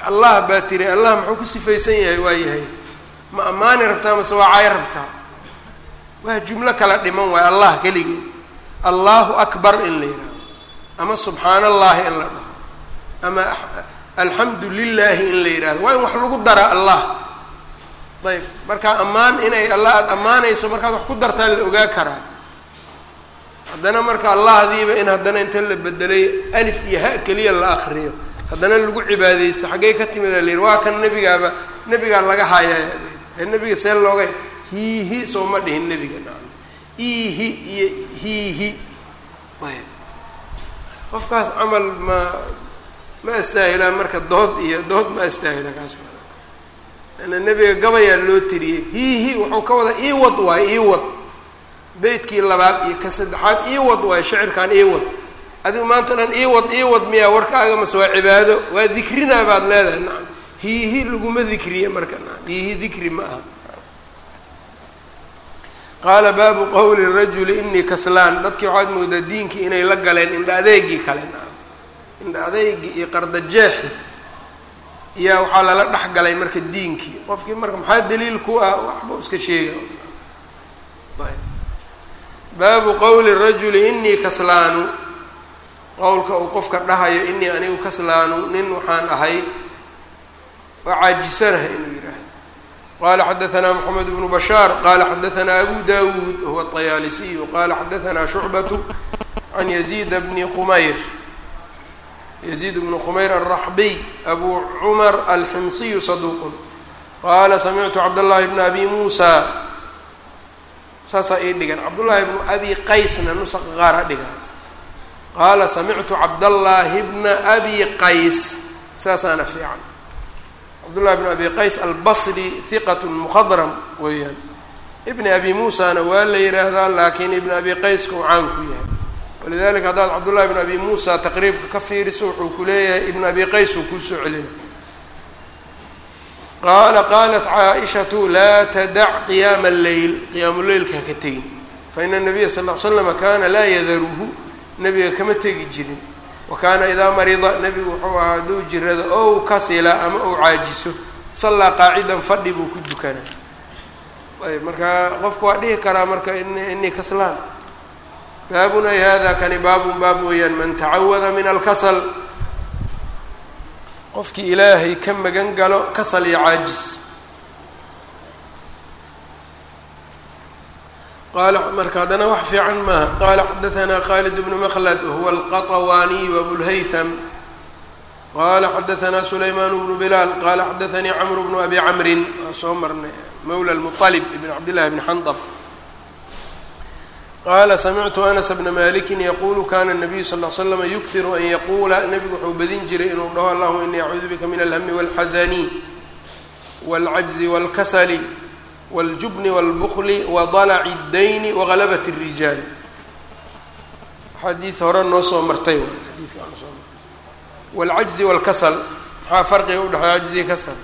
allah baa tiri allah muxuu ku sifaysan yahay waa yahay ma ammaani rabtaa mase waa cay rabtaa? Waa jumlo kala dhiman waayo allah keligeed allahu akbar in la yidhahdo ama subxaana allahi in la dhaho. Ama alxamdu lilaahi in la yidhahdo waa in wax lagu daraa allah. Ayb markaa ammaan inay allah aada ammaanayso markaad wax ku dartaan la ogaa karaa. Haddana marka allahdiiba in haddana inta la bedelay alif iyo ha keliya la akriyo haddana lagu cibaadeysto xaggey ka timid la yidhi waa kan nebigaaba nebigaa laga hayaa nebiga see looga hiihi soo ma dhihin nebiga naam iihi iyo hiihi ayb qofkaas camal ma ma astaahilaa marka dood iyo dood ma astaahila kaas ana nebiga gabayaa loo tiriyey hiihi wuxuu ka wada iiwad waayo iiwad beytkii labaad iyo ka saddexaad iiwad waayo shicirkan iiwad adigu maanta dhan iiwad iiwad miyaa warkaaga mase waa cibaado? Waa dikrinaa baad leedahay nacam hiihi laguma dikriye marka hiihi dikri ma aha. Qaala baabu qowli rajuli inii kaslaan. Dadkii waxaad moodaa diinkii inay la galeen indha adeegii kale indha adeegii iyo qardajeexi. Iyaa waxaa lala dhex galay marka diinkii qofkii marka maxaa daliil ku ah? Waxba iska sheega. Baabu qowli rajuli inii kaslaanu. Qowlka uu qofka dhahayo inii anigu kaslaanu nin waxaan ahay oo caajisanahay inuu yidhaahdo qala xadaثna mxamed bnu bashaar qala xadaثna abu dawuud huwa الطayaalisiyu qala xadaثna shucbaة can yaziid bni khumayr yaziid bnu khumayr الraxbiy abu cumar alximsiyu saduq qala samictu cabdالlahi bna abi muusa saasaa ii dhigan cabdullaahi bnu abi qaysna nusaqa qaar ha dhiga qaala samictu cabdallaahi bna abi qays saasaana fiican cabdullahi bn abi qays albasri hiqat mukhadram weeyaan. Ibni abi muusana waa la yidhaahdaa laakiin ibni abi qayska uu caan ku yahay. Walidalika haddaad cabdullahi bn abi muusa taqriibka ka fiiriso wuxuu ku leeyahay ibn abi qays uu kuu soo celina. Qaala qaalat caaishatu laa tadac qiyaama alleyl qiyaamu leylka haka tegin. Faina nabiya sal l slama kaana laa yadaruhu. Nebiga kama tegi jirin wa kaana idaa marida nebigu wuxuu ahaa hadduu jirada ow kasila ama ou caajiso sallaa qaacidan fadhi buu ku dukanaa ayb marka qofku waa dhihi karaa marka inii kaslaan. Baabun ay hada kani baabun baab weeyaan man tacawada min alkasal. Qofkii ilaahay ka magan galo kasal iyo caajis marka haddana wax fiican maaha qaala xadaثna khalid bnu mklad wahuwa alqaطwaaniyu abulhaytham qala xadaثna sulayman bnu bilaal qala xadaثanii cmr bnu abi camrin waa soo marnay mawla lmuطalib ibn cabdillahi bni xandab qala samictu anas bna maliki yaqulu kana الnabiyu sal ly slm yukhiru an yaquula nebigu wuxuu badin jiray inuu dhaho allahuma inii acuudu bika min alhmi wاlxazani wاlcajzi wاlkasali wاljubni wاlbkli wadalaci اdayni wagalabat الrijaal xadiid hore noo soo martay wاlcajzi wاlkasal maxaa farqiga udhexeeya cajzi kasal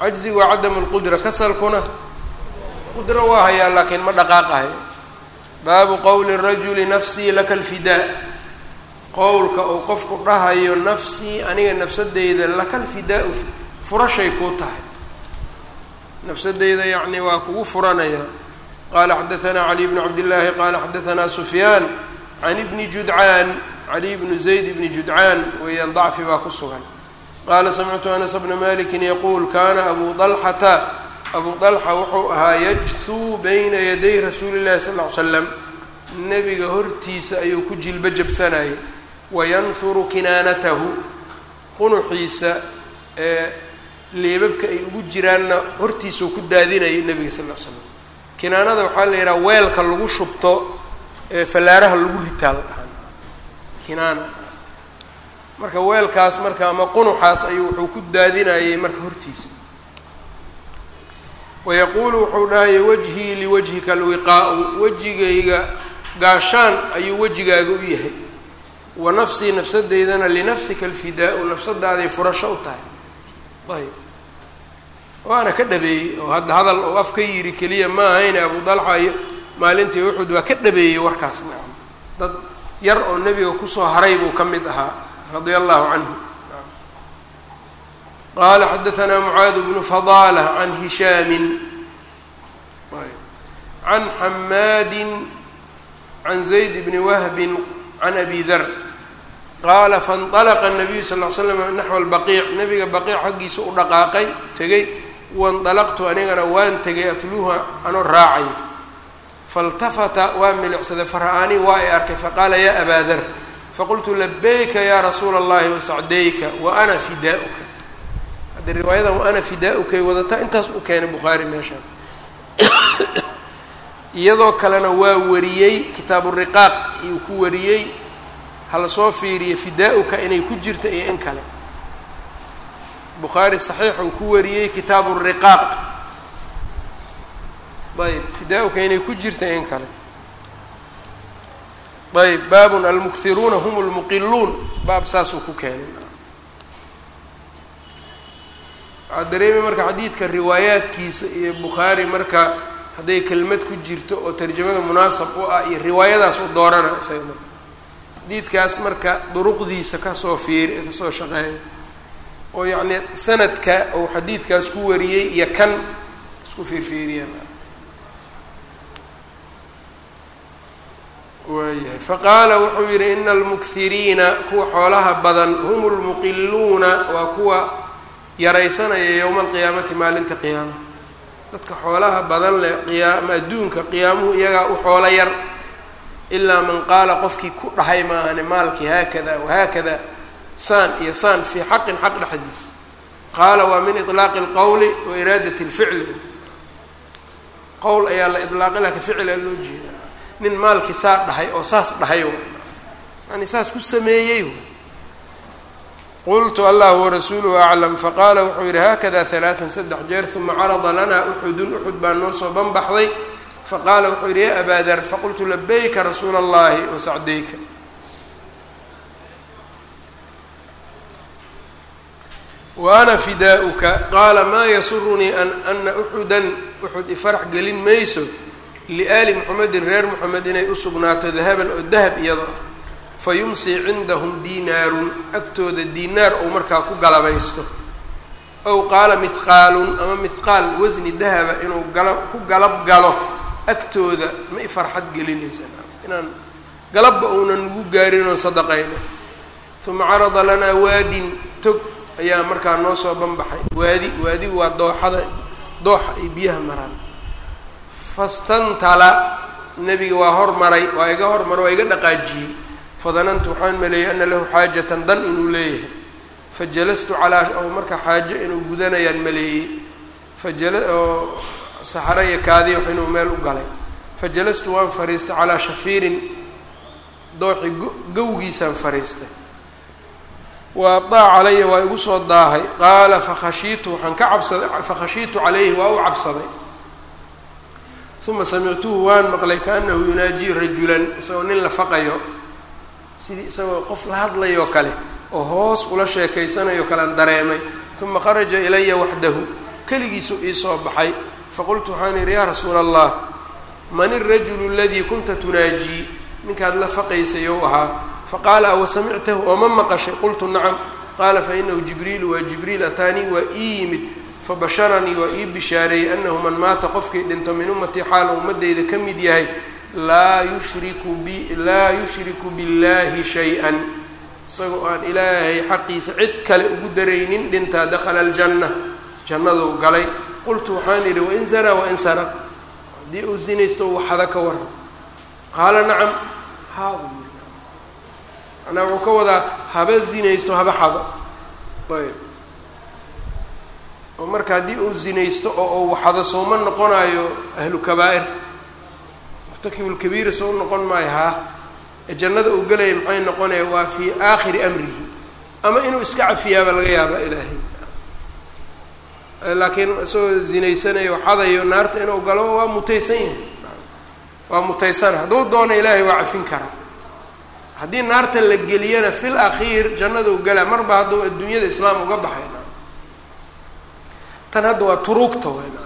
cajzigu waa cadam اlqudra kasalkuna qudro waa hayaa laakiin ma dhaqaaqahayo baabu qowli rajuli nafsii laka alfidaa qowlka uu qofku dhahayo nafsii aniga nafsadeyda laka alfidaau furashay kuu tahay. Nafsadeyda yacni waa kugu furanaya. Qaala xadaثna cali bnu cabdillaahi qaala xadaثna sufyaan can ibni judcaan cali bnu zayd bni judcaan weeyaan dacfi baa ku sugan. Qaala samictu anas bna maliki yaquul kana abu dalxata. Abu dalxa wuxuu ahaa yajhuu bayna yaday rasuuli llahi sal ly slam nebiga hortiisa ayuu ku jilba jabsanayay wayanhuru kinaanatahu qunuxiisa ee leebabka ay ugu jiraanna hortiisau ku daadinayay nebiga sal l slam. Kinaanada waxaa la yidhaha weelka lagu shubto ee fallaaraha lagu ritaa la dhahan kinaana. Marka weelkaas marka ama qunuxaas ayuu wuxuu ku daadinayay marka hortiisa wayaquulu wuxuu dhahaya wajhii liwajhika alwiqaau. Wejigayga gaashaan ayuu wejigaaga u yahay. Wa nafsii nafsadeydana linafsika alfidaa-u nafsadaaday furasho u tahay ayb. Waana ka dhabeeyey oo hadda hadal oo af ka yiri keliya ma ahayne abu dalxa iyo maalintii uxud waa ka dhabeeyey warkaas nacam dad yar oo nebiga ku soo haray buu ka mid ahaa radia allahu canhu. Qala xadaanaa mucaad bnu fadala can hishaamin. Can xamaadin can zayd bni wahbin can abi dar qaala faاnطalqa الnabiyu sal ly slam naxو اlbaqiic nabiga baqiic xaggiisa u dhaqaaqay tegay waاnطalaqtu anigana waan tegay atluuha anoo raacay faاltafata waa milicsaday fara-ani waa ay arkay faqaala ya abaa dar faqultu labayka ya rasuula اllahi wasacdayka waana fidaؤka haddi riwaayadan wa ana fidaa-ukay wadataa intaas u keenay bukhaari meeshaan iyadoo kalena waa wariyey kitaabu riqaaq iyuu ku wariyey hala soo fiiriya fidaa-uka inay ku jirta iyo in kale. Bukhaari saxiix uu ku wariyey kitaabu riqaaq. Ayb fidaa-uka inay ku jirta in kale. Ayb baabun almukhiruuna hum lmuqiluun baab saasuu ku keenay. Waxaa dareemay marka xadiidka riwaayaadkiisa iyo bukhaari marka hadday kelmad ku jirto oo tarjamada munaasab u ah iyo riwaayadaas u doorana isaga marka xadiidkaas marka duruqdiisa ka soo fiiri ka soo shaqeeya. Oo yacni sanadka uu xadiidkaas ku wariyey iyo kan isku fiirfiiriyaan waayahay. Faqaala wuxuu yidhi ina almukhiriina kuwa xoolaha badan hum lmuqiluuna waa kuwa yaraysanaya yowma alqiyaamati maalinta qiyaama. Dadka xoolaha badan leh qiyaama adduunka qiyaamuhu iyagaa u xoolo yar ilaa man qaala qofkii ku dhahay maahane maalkii haakada wahaakada saan iyo saan fii xaqin xaq dhexdiis qaala waa min iطlaaqi اlqowli wa iraadat اlficli qowl ayaa la ilaaqi laka ficila loo jeedaa nin maalkii saa dhahay oo saas dhahay yani saas ku sameeyey qultu allah warasuuluhu aclam faqaala wuxuu yihi haakada halaatan saddex jeer uma carada lanaa uxudun uxud baa noo soo banbaxday faqaala wuxuu yihi ya abaa dar faqultu labayka rasuula اllahi wasacdayka wa ana fidaa'uka? Qaala maa yasurunii an ana uxudan uxud ifarax gelin mayso liaali muxamedin reer moxamed inay u sugnaato dahaban oo dahab iyado ah. Fa yumsii cindahum diinaarun agtooda diinaar ou markaa ku galabaysto. Ow qaala mithqaalun ama mithqaal wasni dahaba inuu gala ku galab galo agtooda ma farxad gelinaysa inaan galabba uunan nagu gaarin oo sadaqayno uma carada lanaa waadin tog ayaa markaa noo soo banbaxay waadi waadigu waa dooxada dooxa ay biyaha maraan. Fastantala nebiga waa hormaray waa iga hormaray waa iga dhaqaajiyey. Fadanantu waxaan maleeyey ana lahu xaajatan dan inuu leeyahay. Fajalastu calaa oo marka xaajo inuu gudanayaan maleeyey fajala oo saxaro iyo kaadiya inuu meel u galay. Fajalastu waan fariistay calaa shafiirin dooxi gowgiisaan fariistay. Wa adaa calaya waa igu soo daahay. Qaala fakhashiitu waxaan ka cabsaday fakhashiitu calayhi waa u cabsaday. Uma samictuhu waan maqlay kaanahu yunaajii rajulan isagoo nin la faqayo sidii isagoo qof la hadlayoo kale oo hoos ula sheekaysanayo kalean dareemay. Uma kharaja ilaya waxdahu keligiisu iisoo baxay faqultu waxaan yidhi yaa rasuula allah man irajulu aladii kunta tunaajii ninkaad la faqaysayow ahaa faqaala awa samictahu oo ma maqashay qultu nacam qaala fainahu jibriilu waa jibriil ataanii waa ii yimid fabasharanii waa ii bishaareeyey anahu man maata qofkii dhinto min ummatii xaala ummadeyda ka mid yahay laa yushriku bi laa yushriku biاllahi shay-an isagoo aan ilaahay xaqiisa cid kale ugu daraynin dhintaa dakhala aljanna jannaduu galay qultu waxaan idhi wain zanaa wain saraq haddii uu zinaysto waxada ka waran. Qaala nacam. Haa buu yidhi manaa wuxuu ka wadaa haba zinaysto haba xado. Ayb. Oo marka haddii uu zinaysto oo uu waxado sooma noqonaayo ahlu kabaa'ir. Murtakibulkabiira soo noqon maayo haa ee jannada uu gelaya maxay noqonaya waa fii aakhiri amrihi. Ama inuu iska cafiyaaba laga yaaba ilaahay laakiin isagoo zinaysanayo xadayo naarta inuu galo waa mutaysan yahay. Waa mutaysana hadduu doono ilaahay waa cafin karaa haddii naarta la geliyana fil akhiir jannaduu galaa marba hadduu adduunyada islaam uga baxayna. Tan hadda waa turuugta weyna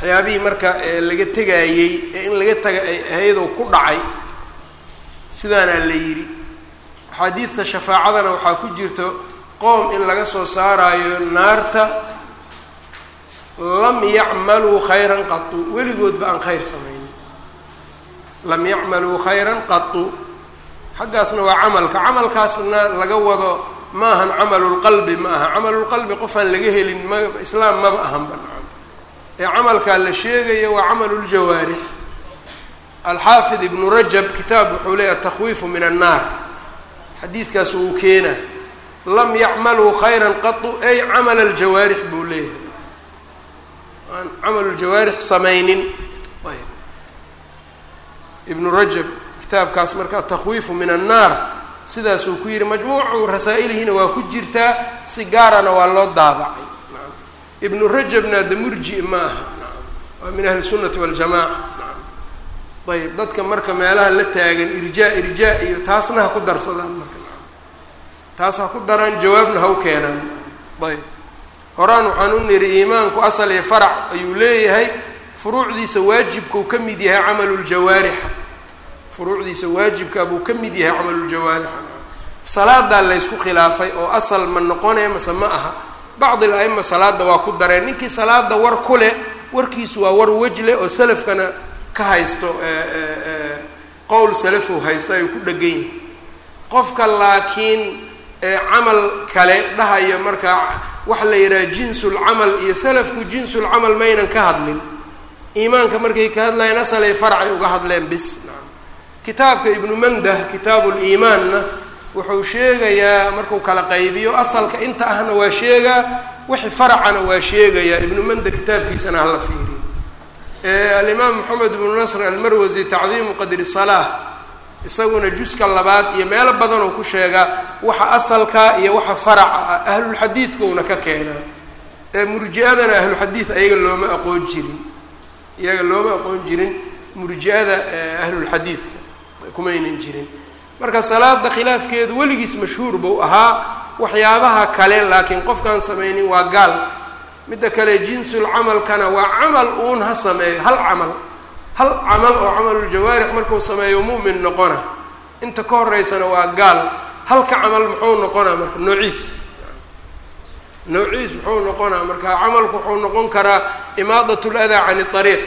waxyaabihii marka laga tegaayey ee in laga taga ay ahaydoo ku dhacay sidaanaa la yidhi. Axaadiidta shafaacadana waxaa ku jirto qoom in laga soo saaraayo naarta lam yacmaluu khayran qatu weligoodba aan khayr samaynin. Lam yacmaluu khayran qatu xaggaasna waa camalka. Camalkaasna laga wado ma ahan camalulqalbi ma aha camalulqalbi qofaan laga helin ma islaam maba ahan banaan ee camalkaa la sheegayo waa camaluljawaarix alxaafid ibnu rajab kitaab wuxuu leeyahy atakwiifu min annaar xadiidkaas uu keena lam yacmaluu khayran qatu ay camal aljawaarix buu leeyahay aan camaluljawaarix samaynin. Ibnu rajab kitaabkaas marka atakwiifu min annaar sidaasuu ku yihi majmuucu rasaa'ilihiina waa ku jirtaa si gaarana waa loo daabacay. Ibnu rajabna de murji ma aha. Waa min ahli sunnati waljamaca ayb. Dadka marka meelaha la taagan irjaa irjaa iyo taasna ha ku darsadaan marka. Taas ha ku daraan jawaabna ha u keenaan. Ayb horaan waxaan u niri iimaanku asal iyo farac ayuu leeyahay furuucdiisa waajibkuu ka mid yahay camaluljawaarixa furuucdiisa waajibka buu ka mid yahay camaluljawaarixa salaadaa laysku khilaafay oo asal ma noqonee mase ma aha. Bacdi al-aima salaada waa ku dareen. Ninkii salaada war ku leh warkiisu waa war wejle oo salafkana ka haysto qowl salafow haysto ay ku dhegan yihiin qofka laakiin camal kale dhahayo markaa waxa la yidhaha jinsulcamal iyo salafku jinsulcamal maynan ka hadlin. Iimaanka markay ka hadlayeen asalay faracay uga hadleen bis. Kitaabka ibnu mandah kitaabu liimaanna wuxuu sheegayaa markuu kala qaybiyo asalka inta ahna waa sheegaa wixii faracana waa sheegayaa. Ibnu manda kitaabkiisana hala fiiriyo. Alimaam moxamed ibnu nasr almarwasi tacdiimu qadri salaa isaguna juska labaad iyo meelo badanoo ku sheegaa waxa asalka iyo waxa faraca ah ahlulxadiidkauna ka keenaa ee murji-adana ahluxadiid ayaga looma aqoon jirin. Iyaga looma aqoon jirin murji-ada ahlulxadiidka kumaynan jirin. Marka salaada khilaafkeedu weligiis mashhuur buu ahaa waxyaabaha kale laakiin qofkaan samaynin waa gaal. Midda kale jinsul camalkana waa camal uun ha sameeyo hal camal hal camal oo camaluljawaarix markuu sameeyo mu'min noqona inta ka horeysana waa gaal. Halka camal muxuu noqonaa marka noociis noociis muxuu noqonaa marka camalku wuxuu noqon karaa imaadat ladaa can ariiq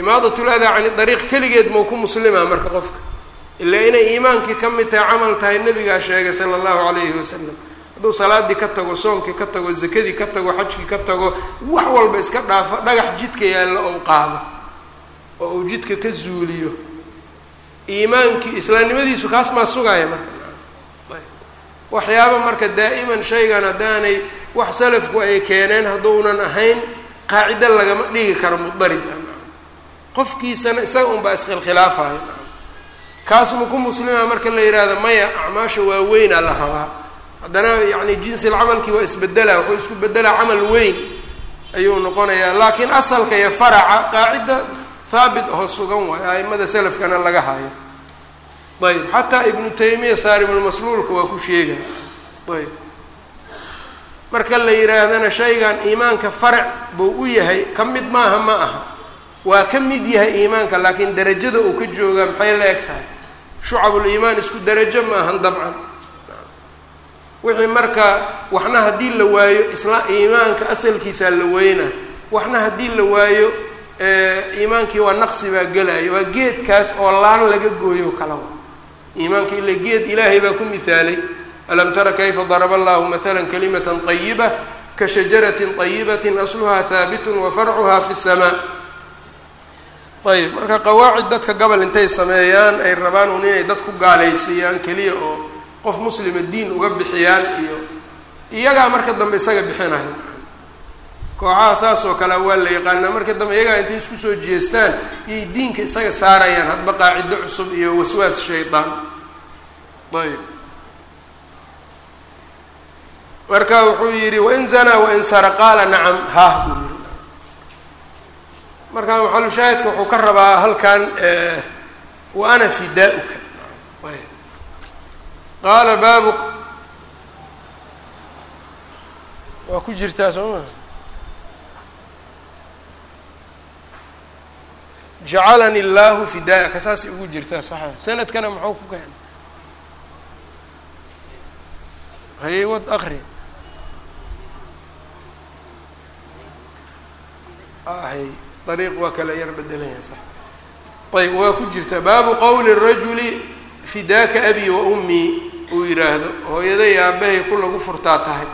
imaadat ladaa can ariiq keligeed mau ku muslima marka qofka. Ilaa inay iimaankii ka mid tahay camal tahay nabigaa sheegay sala allahu calayhi wasalam hadduu salaadii ka tago soonkii ka tago zakadii ka tago xajkii ka tago wax walba iska dhaafo dhagax jidka yaalla ou qaado oo uu jidka ka zuuliyo. Iimaankii islaamnimadiisu kaas maa sugaaya marka. Marka daa'iman shaygan haddaanay wax salafku ay keeneen hadduunan ahayn qaacido lagama dhigi karo mudarib qofkiisana isaga unbaa iskhilkhilaafayo kaas ma muslima marka la yidhaahdo maya acmaasha waaweynaa la rabaa haddana yacni jinsil camalkii waa isbedelaa wuxuu isku bedelaa camal weyn ayuu noqonayaa. Laakiin asalka iyo faraca qaacida haabit oo sugan waayo aimada salafkana laga hayo ayb xataa ibnu taymiya saarimulmasluulka waa ku sheegaya ayb marka la yidhaahdana shaygan iimaanka farac buu u yahay ka mid maaha ma aha. Waa ka mid yahay iimaanka laakiin darajada uu ka joogaa maxay la eg tahay? Shucabuliimaan isku darajo maahan dabcan wixii marka waxna haddii la waayo isla iimaanka asalkiisaa la weynaa waxna haddii la waayo iimaankii waa naqsi baa gelaya waa geedkaas oo laan laga gooyo kalaba iimaanka ila geed ilaahay baa ku mihaalay alam tara kayfa daraba allahu matala kalimata طayiba ka shajarati طayibatin asluha haabitun wa farcuha fi الsamaa ayb marka qawaacid dadka gobol intay sameeyaan ay rabaan un inay dad ku gaalaysiiyaan keliya oo qof muslima diin uga bixiyaan iyo iyagaa marka dambe isaga bixinaya kooxaha saas oo kale waa la yaqaanaa marka dambe iyagaa intay isku soo jeestaan iyay diinka isaga saarayaan hadba qaacido cusub iyo waswaas shaydaan ayb. Marka wuxuu yidhi wain zanaa wain sara. Qaala nacam. Haah buu yidhi. Marka maxalushaahidka wuxuu ka rabaa halkan wa ana fidaa-uka qaala baabu waa ku jirtaa soo maa jacalani illaahu fidaa-aka saasay ugu jirtaa saxa sanadkana muxuu ku keenay? Haye wad akri hay ariiq waa kala yar bedelaya sax ayb waa ku jirtaa baabu qowli rajuli fidaaka abi wa ummii uu yidhaahdo hooyaday aabahay ku lagu furtaa tahay.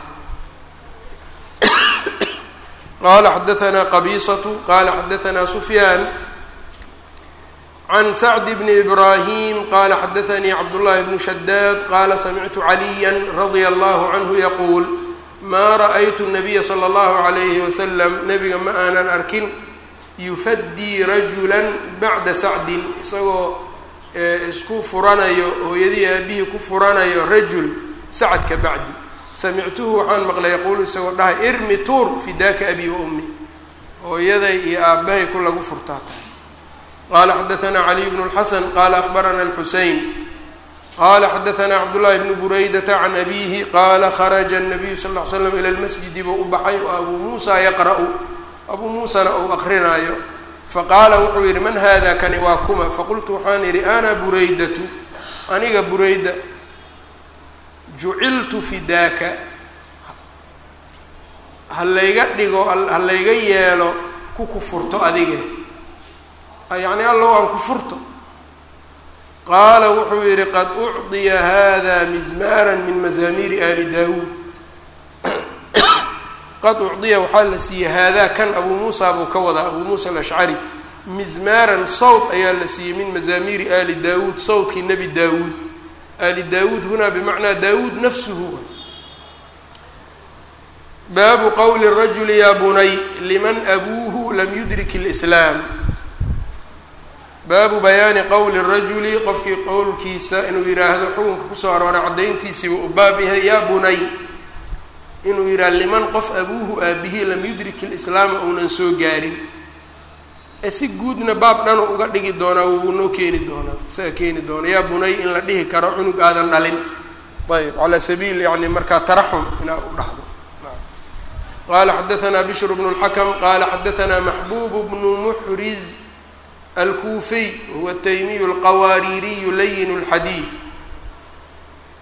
Qala xadaanaa qabisatu qala xadaanaa sufyaan can sacd bni ibrahim qala xadaanii cabdullahi bnu shadaad qala samictu caliya radia allahu canhu yaquul maa ra'aytu nabiya sala allahu alayhi wasalam nabiga ma aanan arkin yufadii rajula bacda sacdin isagoo isku furanayo hooyadii aabbihii ku furanayo rajul sacadka bacdi. Samictuhu waxaan maqlay yaquulu isagoo dhahay irmi tuur fidaaka abi wa ummi hooyaday iyo aabbahay ku lagu furtaa tahay. Qala xadaanaa caliy bnu lxasan qala ahbarana lxusein qala xadaanaa cabdullahi bnu buraydata can abiihi qala kharaja nabiyu sal l slam ila lmasjidi buu u baxay abuu muusa yaqra'u. Abuu muusana uu aqrinaayo faqaala wuxuu yidhi man hada kani waa kuma? Faqultu waxaan idhi ana buraydatu aniga burayda juciltu fidaaka. Ha layga dhigo ha layga yeelo ku kufurto adige. Yacni allow aan kufurto qaala wuxuu yidhi qad ucdiya hada mizmaara min mazaamiiri ali daawuud qad ucdiya waxaa la siiyey haadaa kan abuu muusa buu ka wadaa abuu muusa alashcari mizmaaran sawt ayaa la siiyey min mazaamiiri ali daawuud sawtkii nebi daawuud. Ali daawuud hunaa bimacnaa daawuud nafsuhu baabu qowli rajuli yaa bunay liman abuuhu lam yudrik اlislaam baabu bayaani qowli rajuli qofkii qowlkiisa inuu yidhaahdo xukunka ku soo arooray caddayntiisiiba u baab yahay yaa bunay inuu yidhaha liman qof abuuhu aabihii lam yudrik ilislaama uunan soo gaarin. Ee si guudna baab dhanu uga dhigi doonaa wuu noo keeni doonaa isaga keeni doona. Yaa bunay in la dhihi karo cunug aadan dhalin. Ayb calaa sabiil yani markaa taraxum inaa u dhahdo. Qala xadaanaa bishr bnu اlxakm qala xadaanaa maxbub bnu muxriz alkuufiy huwa taymiyu alqawaariiriyu layin اlxadiid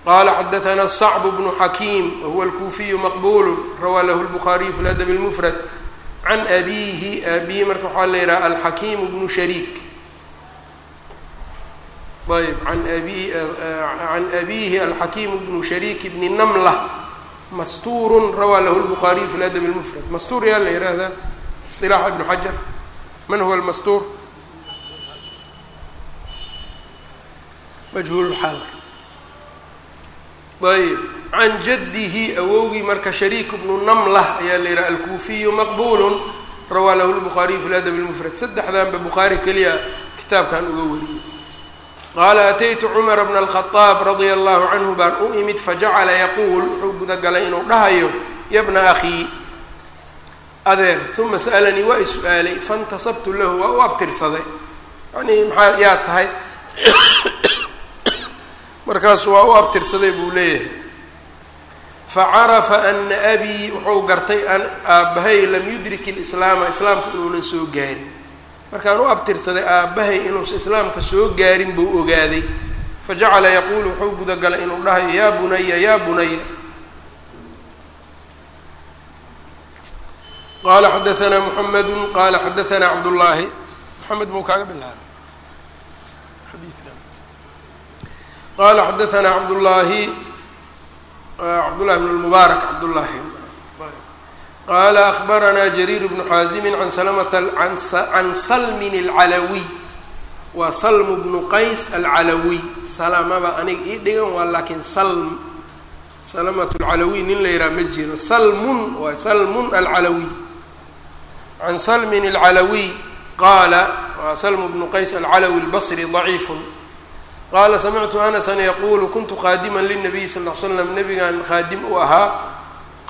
qala xadaثna sacb bnu xakiim wahuwa alkuufiyu maqbul rawaa lahu اlbukhaariyu fi ladab اlmfrad can abihi abihi marka waxaa la yidhaha alxakiim bnu shariik ayb an abi can abihi alxakiim bnu shariik bni namla mastuur rawaa lahu lbukhaariyu fi ladab اlmfrad mastuur yaa la yihahdaa isilaaxa ibnu xajar man huwa lmastuur majhuulxaalka ayb can jadihi awowgii marka shariik bnu namlah ayaa la yidhaha alkuufiyu maqbul rawaa lahu lbukhaariyu fi ladab اlmfrad saddexdanba bukhaari keliya kitaabkan uga wariyey. Qaala ataytu cumara bna alkhadaab radia allahu canhu baan u imid fajacala yaquul wuxuu gudagalay inuu dhahayo ya bna akhii adeer uma sa'alanii waa i su'aalay faintasabtu lahu waa u abtirsaday. Yani maxaa yaa tahay markaasu waa u abtirsaday buu leeyahay. Facarafa ana abii wuxuu gartay an aabbahay lam yudrik lislaama islaamka inuunan soo gaarin. Markaan u abtirsaday aabbahay inuusa islaamka soo gaarin buu ogaaday. Fajacala yaquulu wuxuu gudagalay inuu dhahayo yaa bunaya yaa bunaya qaala xadaanaa muxamedun qaala xadaanaa cabdullaahi. Maxamed buu kaaga bilaabay. qala xadaana cabdullaahi cabdullahi bn mubaarak cabdullaahi qala akhbarana jariir bnu xaazimi an salmta can salmin alcalawiy waa salm bnu qays alcalawiy salamaba aniga ii dhigan waa laakiin salm salmat alcalawiy nin la yidhaha ma jiro salmun waa salmun alcalawiy can salmin alcalawiy qaala waa salm bnu qays alcalawi albasri daciif qaala samictu anasan yaqulu kuntu qaadiman lلnabiy sal ll slam nabigan khaadim u ahaa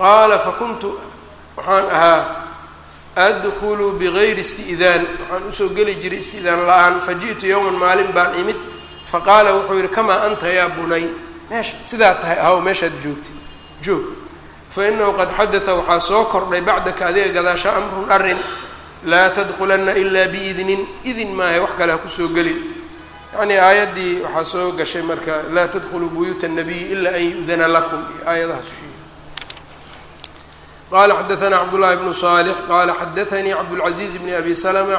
qaala fakuntu waxaan ahaa adkulu bigayri isti'daan waxaan u soo geli jiray istidaan la'aan faji'tu yowman maalin baan imid faqaala wuxuu yihi kamaa anta yaa bunay meesha sidaa tahay ahaw meeshaad joogtid joog fainahu qad xadaa waxaa soo kordhay bacdaka adiga gadaasha amrun arrin laa tadkulana ilaa biidnin idin maahay wax kale ha ku soo gelin yacnii aayaddii waxaa soo gashay marka laa tadkuluu buyuuta الnabiyi ila an yu-dana lakum iyo aayadahaas sheegay qala xadaثna cabdالlahi bnu صالح qala xadaثanii cabdالcaزiiz bni abi slma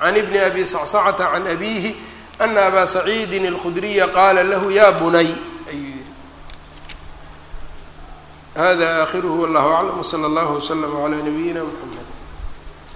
can bni abi sacsacata can abihi ana abaa saciidi الkhudriya qaala lahu ya bunay ayuu yihi hada akhiruhu wallah aclam wslى اllah wslm عlى nabiyina mxamed